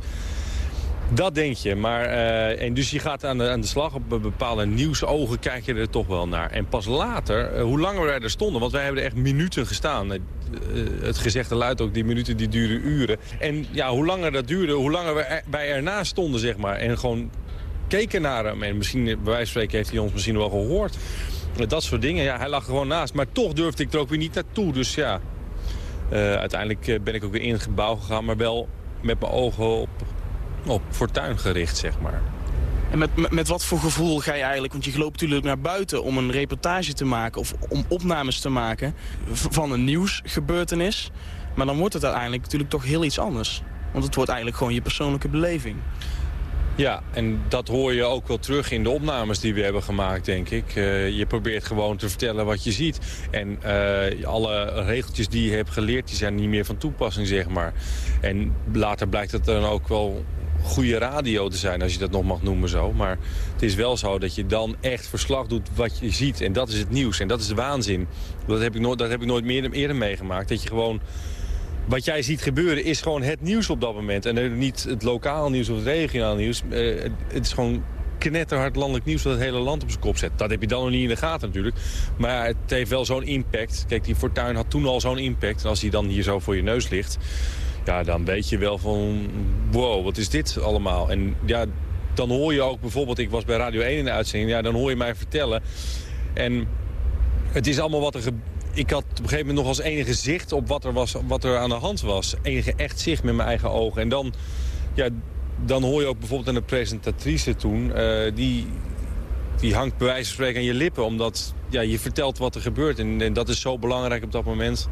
S12: Dat denk je, maar eh, en dus je gaat aan de, aan de slag op bepaalde nieuwsogen, kijk je er toch wel naar. En pas later, eh, hoe langer wij er stonden, want wij hebben er echt minuten gestaan. Eh, het gezegde luidt ook, die minuten die duren uren. En ja, hoe langer dat duurde, hoe langer wij, wij ernaast stonden, zeg maar. En gewoon keken naar hem. En misschien, bij wijze van spreken, heeft hij ons misschien wel gehoord. Dat soort dingen, ja, hij lag er gewoon naast. Maar toch durfde ik er ook weer niet naartoe, dus ja... Uiteindelijk ben ik ook weer in het gebouw gegaan, maar wel met mijn ogen op, op Fortuin gericht, zeg maar.
S14: En met, met, wat voor gevoel ga je eigenlijk, want je loopt natuurlijk naar buiten om een reportage te maken of om opnames te maken van een nieuwsgebeurtenis. Maar dan wordt het uiteindelijk natuurlijk toch heel iets anders. Want het wordt eigenlijk gewoon je persoonlijke beleving.
S12: Ja, en dat hoor je ook wel terug in de opnames die we hebben gemaakt, denk ik. Eh, je probeert gewoon te vertellen wat je ziet. En eh, alle regeltjes die je hebt geleerd, die zijn niet meer van toepassing, zeg maar. En later blijkt het dan ook wel goede radio te zijn, als je dat nog mag noemen zo. Maar het is wel zo dat je dan echt verslag doet wat je ziet. En dat is het nieuws. En dat is de waanzin. Dat heb ik nooit, dat heb ik nooit meer, eerder meegemaakt. Dat je gewoon wat jij ziet gebeuren is gewoon het nieuws op dat moment. En niet het lokaal nieuws of het regionaal nieuws. Eh, het is gewoon knetterhard landelijk nieuws dat het hele land op zijn kop zet. Dat heb je dan nog niet in de gaten natuurlijk. Maar het heeft wel zo'n impact. Kijk, die Fortuin had toen al zo'n impact. En als die dan hier zo voor je neus ligt... ja, dan weet je wel van... wow, wat is dit allemaal? En ja, dan hoor je ook bijvoorbeeld... ik was bij Radio 1 in de uitzending... ja, dan hoor je mij vertellen... en het is allemaal wat er ik had op een gegeven moment nog als enige zicht op wat er, was, wat er aan de hand was. Enige echt zicht met mijn eigen ogen. En dan, ja, dan hoor je ook bijvoorbeeld aan de presentatrice toen... eh, die, die hangt bij wijze van spreken aan je lippen. Omdat ja, je vertelt wat er gebeurt. En dat is zo belangrijk op dat moment.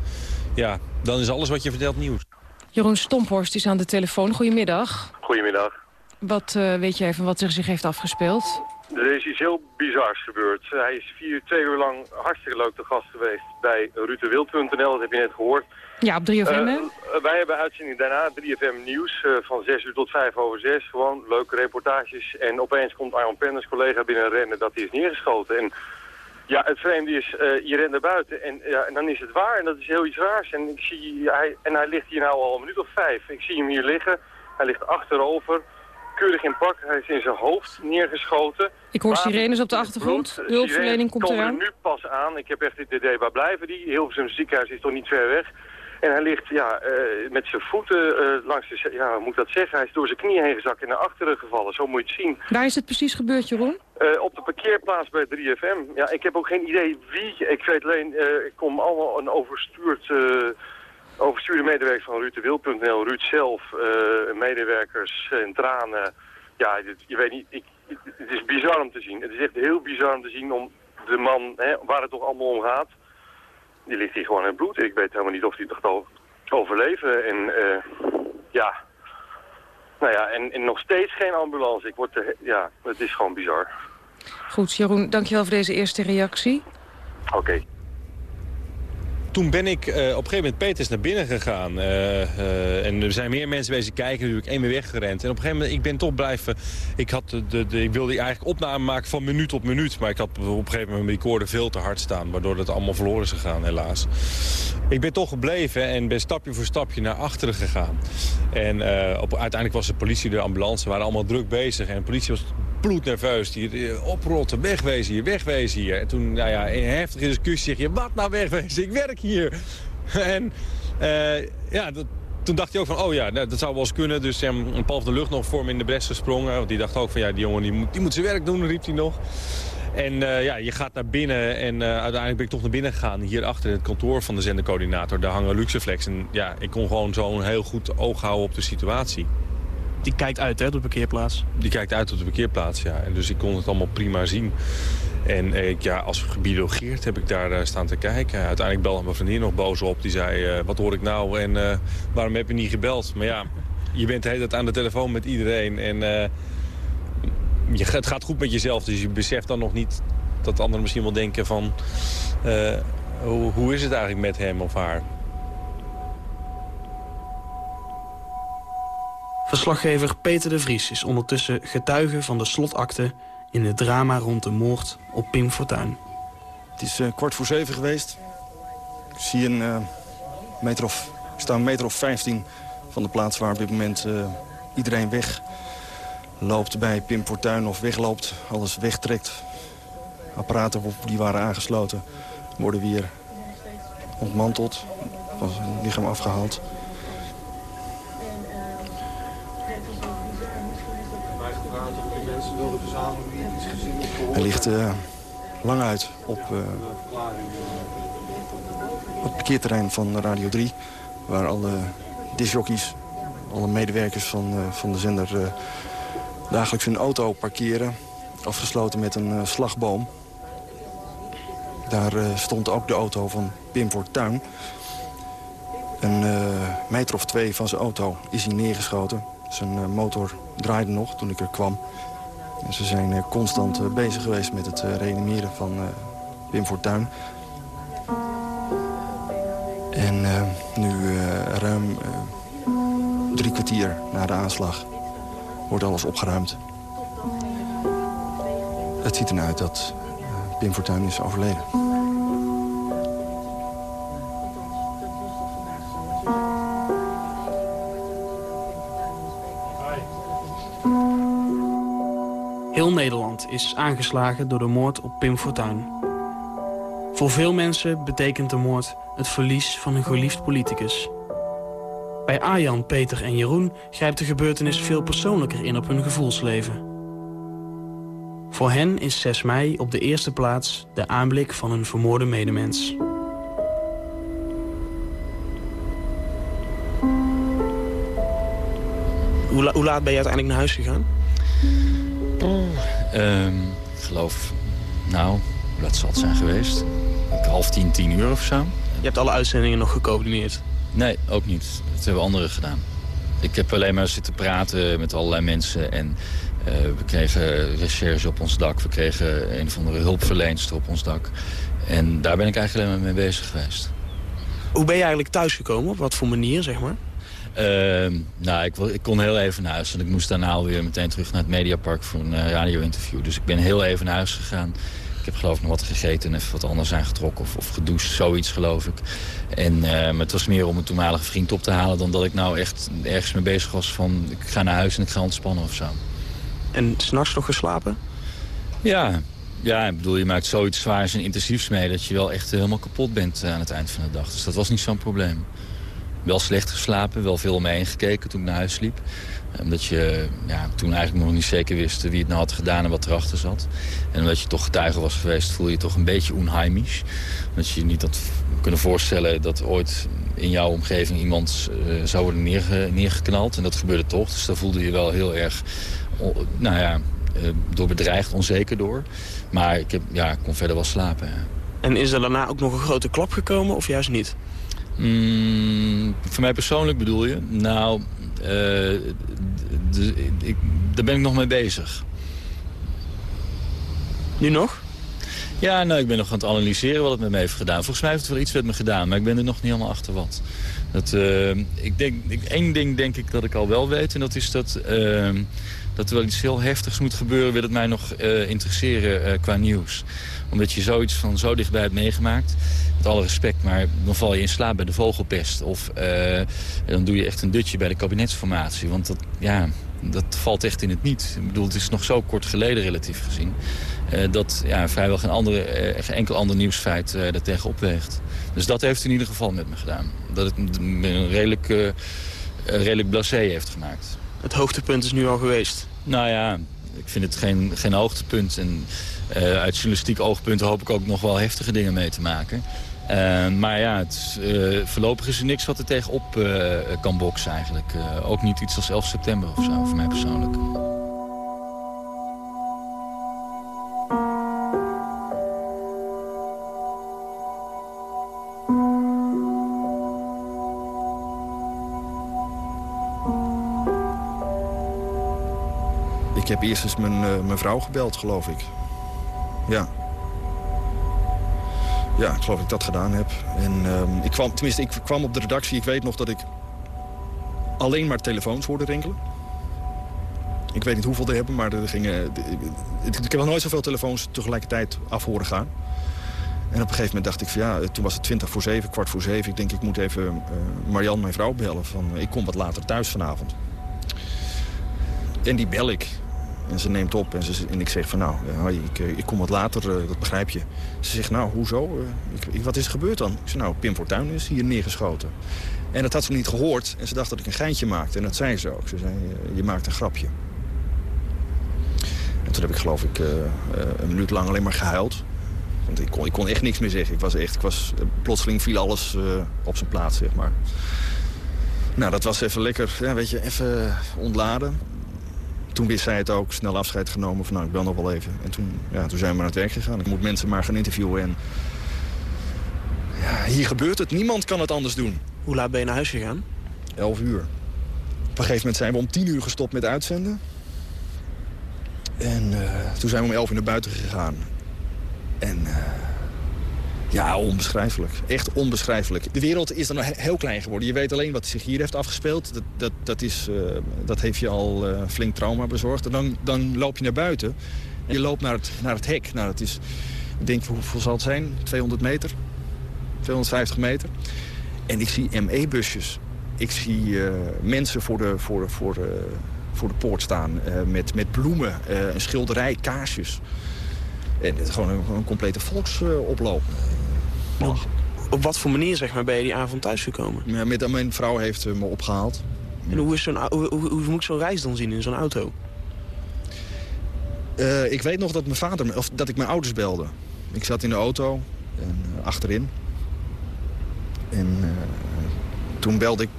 S12: Ja, dan is alles wat je vertelt nieuws.
S21: Jeroen Stomphorst is aan de telefoon. Goedemiddag.
S22: Goedemiddag.
S21: Wat uh, weet jij van wat er zich heeft afgespeeld?
S22: Er is iets heel bizars gebeurd. Hij is vier, twee uur lang hartstikke leuk te gast geweest bij rutewild.nl. Dat heb je net gehoord.
S21: Ja, op 3FM, uh,
S22: uh, Wij hebben uitzending daarna 3FM Nieuws uh, van 6 uur tot 5 over 6. Gewoon leuke reportages. En opeens komt Arjan Penders, collega, binnen rennen dat hij is neergeschoten. En ja, het vreemde is, uh, je rent naar buiten en, ja, en dan is het waar. En dat is heel iets raars. En, ik zie, hij, en hij ligt hier nou al een minuut of vijf. Ik zie hem hier liggen. Hij ligt achterover keurig in pak. Hij is in zijn hoofd neergeschoten.
S21: Ik hoor sirenes op de achtergrond. De hulpverlening komt
S22: komen
S21: eraan.
S22: er nu pas aan. Ik heb echt het idee, waar blijven die? Hilversum ziekenhuis is toch niet ver weg. En hij ligt ja, uh, met zijn voeten uh, langs de... Ja, hoe moet ik dat zeggen? Hij is door zijn knie heen gezakt en naar achteren gevallen. Zo moet je het zien.
S21: Waar is het precies gebeurd, Jeroen?
S22: Uh, op de parkeerplaats bij 3FM. Ja, ik heb ook geen idee wie. Ik weet alleen, ik kom allemaal een overstuurd overstuurde medewerkers van RuteWil.nl, Ruud zelf, medewerkers en tranen. Ja, dit, je weet niet, ik, het is bizar om te zien. Het is echt heel bizar om te zien om de man, hè, waar het toch allemaal om gaat. Die ligt hier gewoon in het bloed. Ik weet helemaal niet of hij het al overleven. En uh, ja, nou ja, en, en, nog steeds geen ambulance. Ik word te, ja, het is gewoon bizar.
S21: Goed, Jeroen, dankjewel voor deze eerste reactie.
S22: Oké. Okay
S12: toen ben ik uh, op een gegeven moment Peters naar binnen gegaan. Uh, uh, en er zijn meer mensen bezig kijken. Ik één weer weggerend. En op een gegeven moment, ik ben toch blijven... Ik, had de, de, ik wilde eigenlijk opname maken van minuut op minuut. Maar ik had op een gegeven moment mijn recorder veel te hard staan. Waardoor het allemaal verloren is gegaan, helaas. Ik ben toch gebleven en ben stapje voor stapje naar achteren gegaan. En op, uiteindelijk was de politie, de ambulance, waren allemaal druk bezig. En de politie was bloednerveus. Die oprotten, wegwezen hier, wegwezen hier. En toen, nou ja, in een heftige discussie zeg je... Wat nou wegwezen? Ik werk hier. en uh, ja, dat, toen dacht hij ook van, oh ja, nou, dat zou wel eens kunnen. Dus um, een Paul van de Lucht nog voor hem in de bres gesprongen. Want die dacht ook van, ja, die jongen die moet, die moet zijn werk doen, riep hij nog. En uh, ja, je gaat naar binnen en uh, uiteindelijk ben ik toch naar binnen gegaan. Hier achter in het kantoor van de zendercoördinator, daar hangen Luxeflex. En ja, ik kon gewoon zo'n heel goed oog houden op de situatie.
S14: Die kijkt uit, hè, op de parkeerplaats?
S12: Die kijkt uit op de parkeerplaats, ja. En dus ik kon het allemaal prima zien. En eh, ja, als gebiologeerd heb ik daar uh, staan te kijken. Uiteindelijk belde mijn vriendin nog boos op. Die zei, wat hoor ik nou en waarom heb je niet gebeld? Maar ja, je bent de hele tijd aan de telefoon met iedereen. En je, het gaat goed met jezelf. Dus je beseft dan nog niet dat anderen misschien wel denken van... hoe, hoe is het eigenlijk met hem of haar?
S14: Verslaggever Peter de Vries is ondertussen getuige van de slotakte... in het drama rond de moord op Pim Fortuyn.
S18: Het is uh, kwart voor zeven geweest. Ik zie een uh, meter of, ik sta een meter of 15 van de plaats waar op dit moment uh, iedereen weg loopt bij Pim Fortuyn of wegloopt, alles wegtrekt. Apparaten die waren aangesloten worden weer ontmanteld, van zijn lichaam afgehaald. Hij ligt uh, lang uit op, uh, op het parkeerterrein van Radio 3.
S11: Waar alle disjockeys, alle medewerkers van, eh, van de zender... dagelijks hun auto parkeren. Afgesloten met een eh, slagboom. Daar eh, stond ook de auto van Pim Fortuyn. Een eh, meter of twee van zijn auto is hij neergeschoten. Zijn motor draaide nog toen ik er kwam. Ze zijn constant bezig geweest met het reanimeren van Pim Fortuyn. En nu ruim drie kwartier na de aanslag wordt alles opgeruimd. Het ziet ernaar uit dat eh, Pim Fortuyn is overleden.
S14: Heel Nederland is aangeslagen door de moord op Pim Fortuyn. Voor veel mensen betekent de moord het verlies van een geliefd politicus. Bij Arjan, Peter en Jeroen grijpt de gebeurtenis veel persoonlijker in op hun gevoelsleven. Voor hen is 6 mei op de eerste plaats de aanblik van een vermoorde medemens. Hoe, la- hoe laat ben je uiteindelijk naar huis gegaan?
S13: Ehm, ik geloof, nou, hoe laat zal het zijn geweest? Half tien, tien uur of zo.
S14: Je hebt alle uitzendingen nog gecoördineerd?
S13: Nee, ook niet. Dat hebben anderen gedaan. Ik heb alleen maar zitten praten met allerlei mensen. En eh, we kregen recherche op ons dak. We kregen een of andere hulpverleenster op ons dak. En daar ben ik eigenlijk alleen maar mee bezig geweest.
S14: Hoe ben je eigenlijk thuisgekomen? Op wat voor manier, zeg maar?
S13: Ehm, nou, ik, kon heel even naar huis. Want ik moest daarna alweer meteen terug naar het Mediapark voor een eh, radio-interview. Dus ik ben heel even naar huis gegaan. Ik heb geloof ik nog wat gegeten en even wat anders aangetrokken. Of, of gedoucht, zoiets geloof ik. En eh, het was meer om een toenmalige vriend op te halen... dan dat ik nou echt ergens mee bezig was van... ik ga naar huis en ik ga ontspannen of zo.
S14: En s'nachts nog geslapen?
S13: Ja, ja, ik bedoel, je maakt zoiets zwaars en intensiefs mee... dat je wel echt helemaal kapot bent eh, aan het eind van de dag. Dus dat was niet zo'n probleem. Wel slecht geslapen, wel veel om me heen gekeken toen ik naar huis liep. Omdat je ja, toen eigenlijk nog niet zeker wist wie het nou had gedaan en wat erachter zat. En omdat je toch getuige was geweest, voel je je toch een beetje onheimisch. Dat je je niet had kunnen voorstellen dat ooit in jouw omgeving iemand eh, zou worden neerge- neergeknald. En dat gebeurde toch, dus daar voelde je wel heel erg, nou ja, eh, door bedreigd, onzeker door. Maar ik, heb, ja, ik kon verder wel slapen. ja.
S14: En is er daarna ook nog een grote klap gekomen of juist niet?
S13: Mm, voor mij persoonlijk bedoel je? Nou, eh, d- d- ik, daar ben ik nog mee bezig.
S14: Nu nog?
S13: Ja, nou, ik ben nog aan het analyseren wat het met me heeft gedaan. Volgens mij heeft het wel iets met me gedaan, maar ik ben er nog niet helemaal achter wat. Dat, eh, ik denk, ik, één ding denk ik dat ik al wel weet. En dat is dat, eh, dat er wel iets heel heftigs moet gebeuren... wil het mij nog eh, interesseren eh, qua nieuws. Omdat je zoiets van zo dichtbij hebt meegemaakt. Met alle respect, maar dan val je in slaap bij de vogelpest. Of eh, dan doe je echt een dutje bij de kabinetsformatie. Want dat, ja, dat valt echt in het niet. Ik bedoel, het is nog zo kort geleden relatief gezien. dat ja, vrijwel geen, andere, enkel ander nieuwsfeit eh daartegen opweegt. Dus dat heeft in ieder geval met me gedaan. Dat het me redelijk, redelijk blasé heeft gemaakt.
S14: Het hoogtepunt is nu al geweest.
S13: Nou ja, ik vind het geen, geen hoogtepunt. En eh, uit journalistiek oogpunt hoop ik ook nog wel heftige dingen mee te maken. Eh, maar ja, het, eh, voorlopig is er niks wat er tegenop kan boksen eigenlijk. Ook niet iets als 11 september of zo, voor mij persoonlijk.
S11: Heb eerst eens mijn, eh, mijn vrouw gebeld, geloof ik. Ja. Ja, ik geloof ik dat gedaan heb. En ehm, ik kwam, tenminste, ik kwam op de redactie. Ik weet nog dat ik alleen maar telefoons hoorde rinkelen. Ik weet niet hoeveel er hebben, maar er gingen... Ik heb nog nooit zoveel telefoons tegelijkertijd af horen gaan. En op een gegeven moment dacht ik van ja, toen was het 20 voor 7, kwart voor 7. Ik denk ik moet even eh Marian, mijn vrouw, bellen. Van, eh, ik kom wat later thuis vanavond. En die bel ik. En ze neemt op en, ze, en ik zeg van nou, eh, ik, eh, ik kom wat later, eh, dat begrijp je. Ze zegt nou, hoezo? Wat is er gebeurd dan? Ik zeg nou, Pim Fortuyn is hier neergeschoten. En dat had ze niet gehoord en ze dacht dat ik een geintje maakte. En dat zei ze ook. Ze zei, je maakt een grapje. En toen heb ik geloof ik een minuut lang alleen maar gehuild. Want ik kon, ik kon echt niks meer zeggen. Ik was echt, ik was, plotseling viel alles op zijn plaats, zeg maar. Nou, dat was even lekker, weet je, even ontladen. Toen wist zij het ook, snel afscheid genomen van nou, ik bel nog wel even. En toen, ja, toen zijn we naar het werk gegaan. Ik moet mensen maar gaan interviewen en... Ja, hier gebeurt het. Niemand kan het anders doen.
S14: Hoe laat ben je naar huis gegaan?
S11: 11 uur. Op een gegeven moment zijn we om 10 uur gestopt met uitzenden. En eh, toen zijn we om 11 uur naar buiten gegaan. En eh, ja, onbeschrijfelijk. Echt onbeschrijfelijk. De wereld is dan heel klein geworden. Je weet alleen wat zich hier heeft afgespeeld. Dat, dat, dat, is, eh, dat heeft je al uh, flink trauma bezorgd. En dan, dan loop je naar buiten. Je loopt naar het, naar het hek. Nou, dat is, ik denk, hoeveel zal het zijn? 200 meter? 250 meter. En ik zie ME-busjes. Ik zie uh, mensen voor de, voor, de, voor, de, voor de poort staan. met, met bloemen, een schilderij, kaarsjes. En het is gewoon een, een complete volksoploop.
S14: Op, op wat voor manier zeg maar, ben je die avond thuisgekomen?
S11: Ja, met, mijn vrouw heeft me opgehaald.
S14: En hoe, is zo'n, hoe, hoe, hoe moet ik zo'n reis dan zien in zo'n auto?
S11: Uh, ik weet nog dat, mijn vader, of dat ik mijn ouders belde. Ik zat in de auto en, uh, achterin. En uh, toen belde ik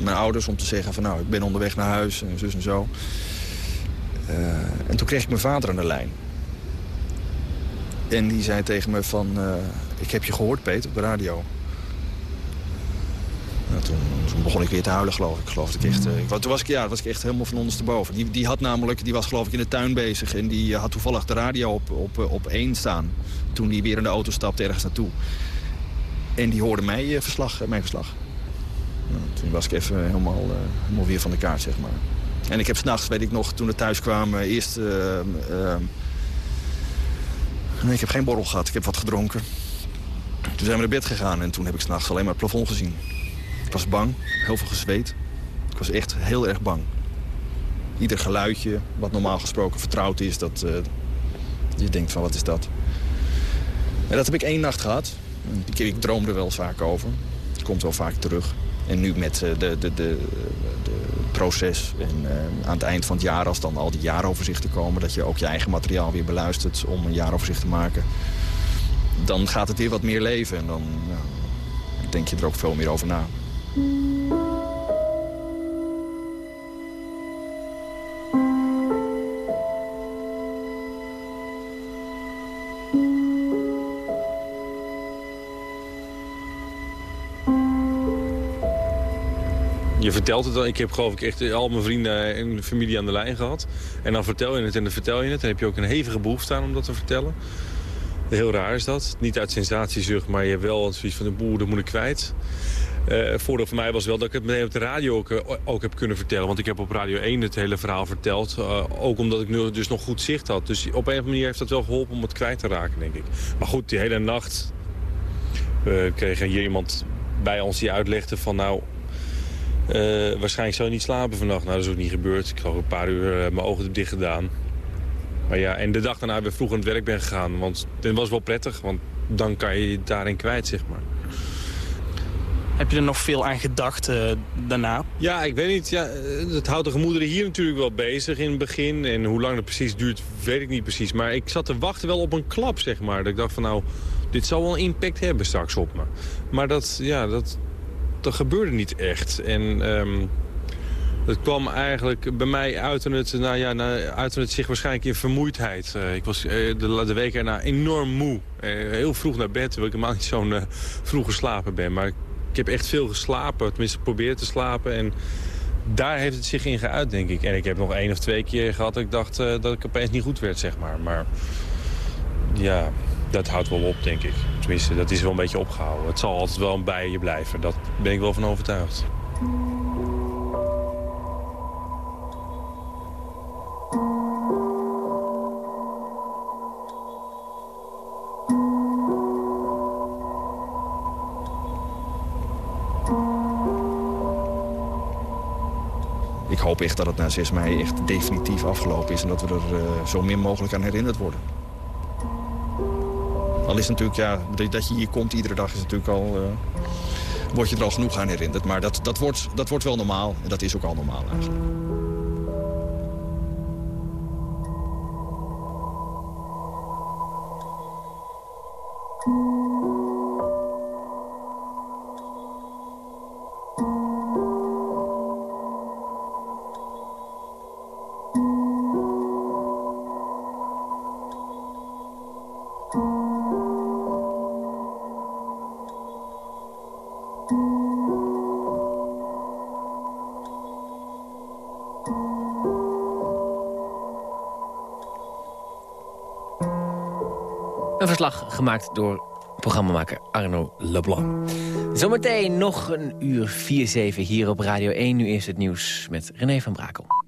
S11: mijn ouders om te zeggen van nou, ik ben onderweg naar huis en zus en zo. en toen kreeg ik mijn vader aan de lijn. En die zei tegen me van, uh, ik heb je gehoord, Peter, op de radio. Nou, toen, toen, begon ik weer te huilen, geloof ik. Geloof ik echt, uh, toen was ik, ja, was ik echt helemaal van ondersteboven. Die, die had namelijk, die was geloof ik in de tuin bezig... en die had toevallig de radio op, op, op één staan... toen die weer in de auto stapte ergens naartoe. En die hoorde mij, verslag, mijn verslag. Nou, toen was ik even helemaal, helemaal weer van de kaart, zeg maar. En ik heb s'nachts, weet ik nog, toen we thuis kwamen... eerst Nee, ik heb geen borrel gehad. Ik heb wat gedronken. Toen zijn we naar bed gegaan en toen heb ik s'nachts alleen maar het plafond gezien. Ik was bang, heel veel gezweet. Ik was echt heel erg bang. Ieder geluidje, wat normaal gesproken vertrouwd is, dat uh, je denkt van wat is dat. En dat heb ik één nacht gehad. Ik droomde er wel vaak over. Het komt wel vaak terug. En nu met uh, de, de, de, de, proces en uh, aan het eind van het jaar... als dan al die jaaroverzichten komen... dat je ook je eigen materiaal weer beluistert om een jaaroverzicht te maken... dan gaat het weer wat meer leven en dan uh, denk je er ook veel meer over na.
S12: Vertelt het dan. Ik heb geloof ik echt al mijn vrienden en familie aan de lijn gehad. En dan vertel je het en dan vertel je het. Dan heb je ook een hevige behoefte aan om dat te vertellen. Heel raar is dat. Niet uit sensatiezucht, maar je hebt wel zoiets van de boer, dat moet ik kwijt. Het voordeel voor mij was wel dat ik het meteen op de radio ook, ook, heb kunnen vertellen. Want ik heb op Radio 1 het hele verhaal verteld. Uh, ook omdat ik nu dus nog goed zicht had. Dus op een of andere manier heeft dat wel geholpen om het kwijt te raken, denk ik. Maar goed, die hele nacht uh, kregen hier iemand bij ons die uitlegde van... nou, uh, waarschijnlijk zou je niet slapen vannacht. Nou, dat is ook niet gebeurd. Ik had een paar uur uh, mijn ogen dicht gedaan. Maar ja, en de dag daarna weer vroeg aan het werk ben gegaan. Want het was wel prettig, want dan kan je je daarin kwijt, zeg maar.
S14: Heb je er nog veel aan gedacht uh, daarna?
S12: Ja, ik weet niet. Ja, het houdt de gemoederen hier natuurlijk wel bezig in het begin. En hoe lang dat precies duurt, weet ik niet precies. Maar ik zat te wachten wel op een klap, zeg maar. Dat ik dacht van nou, dit zal wel impact hebben straks op me. Maar dat, ja, dat, dat gebeurde niet echt. En um, dat kwam eigenlijk bij mij uit het, nou ja, uit het zich waarschijnlijk in vermoeidheid. Uh, ik was uh, de, de week erna enorm moe. Uh, heel vroeg naar bed, terwijl ik helemaal niet zo'n vroeg geslapen ben. Maar ik heb echt veel geslapen, tenminste geprobeerd te slapen. En daar heeft het zich in geuit, denk ik. En ik heb nog één of twee keer gehad dat ik dacht dat ik opeens niet goed werd, zeg maar. Maar ja, dat houdt wel op, denk ik. Tenminste, dat is wel een beetje opgehouden. Het zal altijd wel bij je blijven. Dat ben ik wel van overtuigd.
S11: Ik hoop echt dat het na 6 mei echt definitief afgelopen is... en dat we er uh, zo min mogelijk aan herinnerd worden. Is natuurlijk, ja, dat je hier komt iedere dag is natuurlijk al... Uh, word je er al genoeg aan herinnerd. Maar dat, dat, wordt, dat wordt wel normaal. En dat is ook al normaal eigenlijk.
S3: Verslag gemaakt door programmamaker Arno Leblanc. Zometeen nog een uur 4-7 hier op Radio 1. Nu eerst het nieuws met René van Brakel.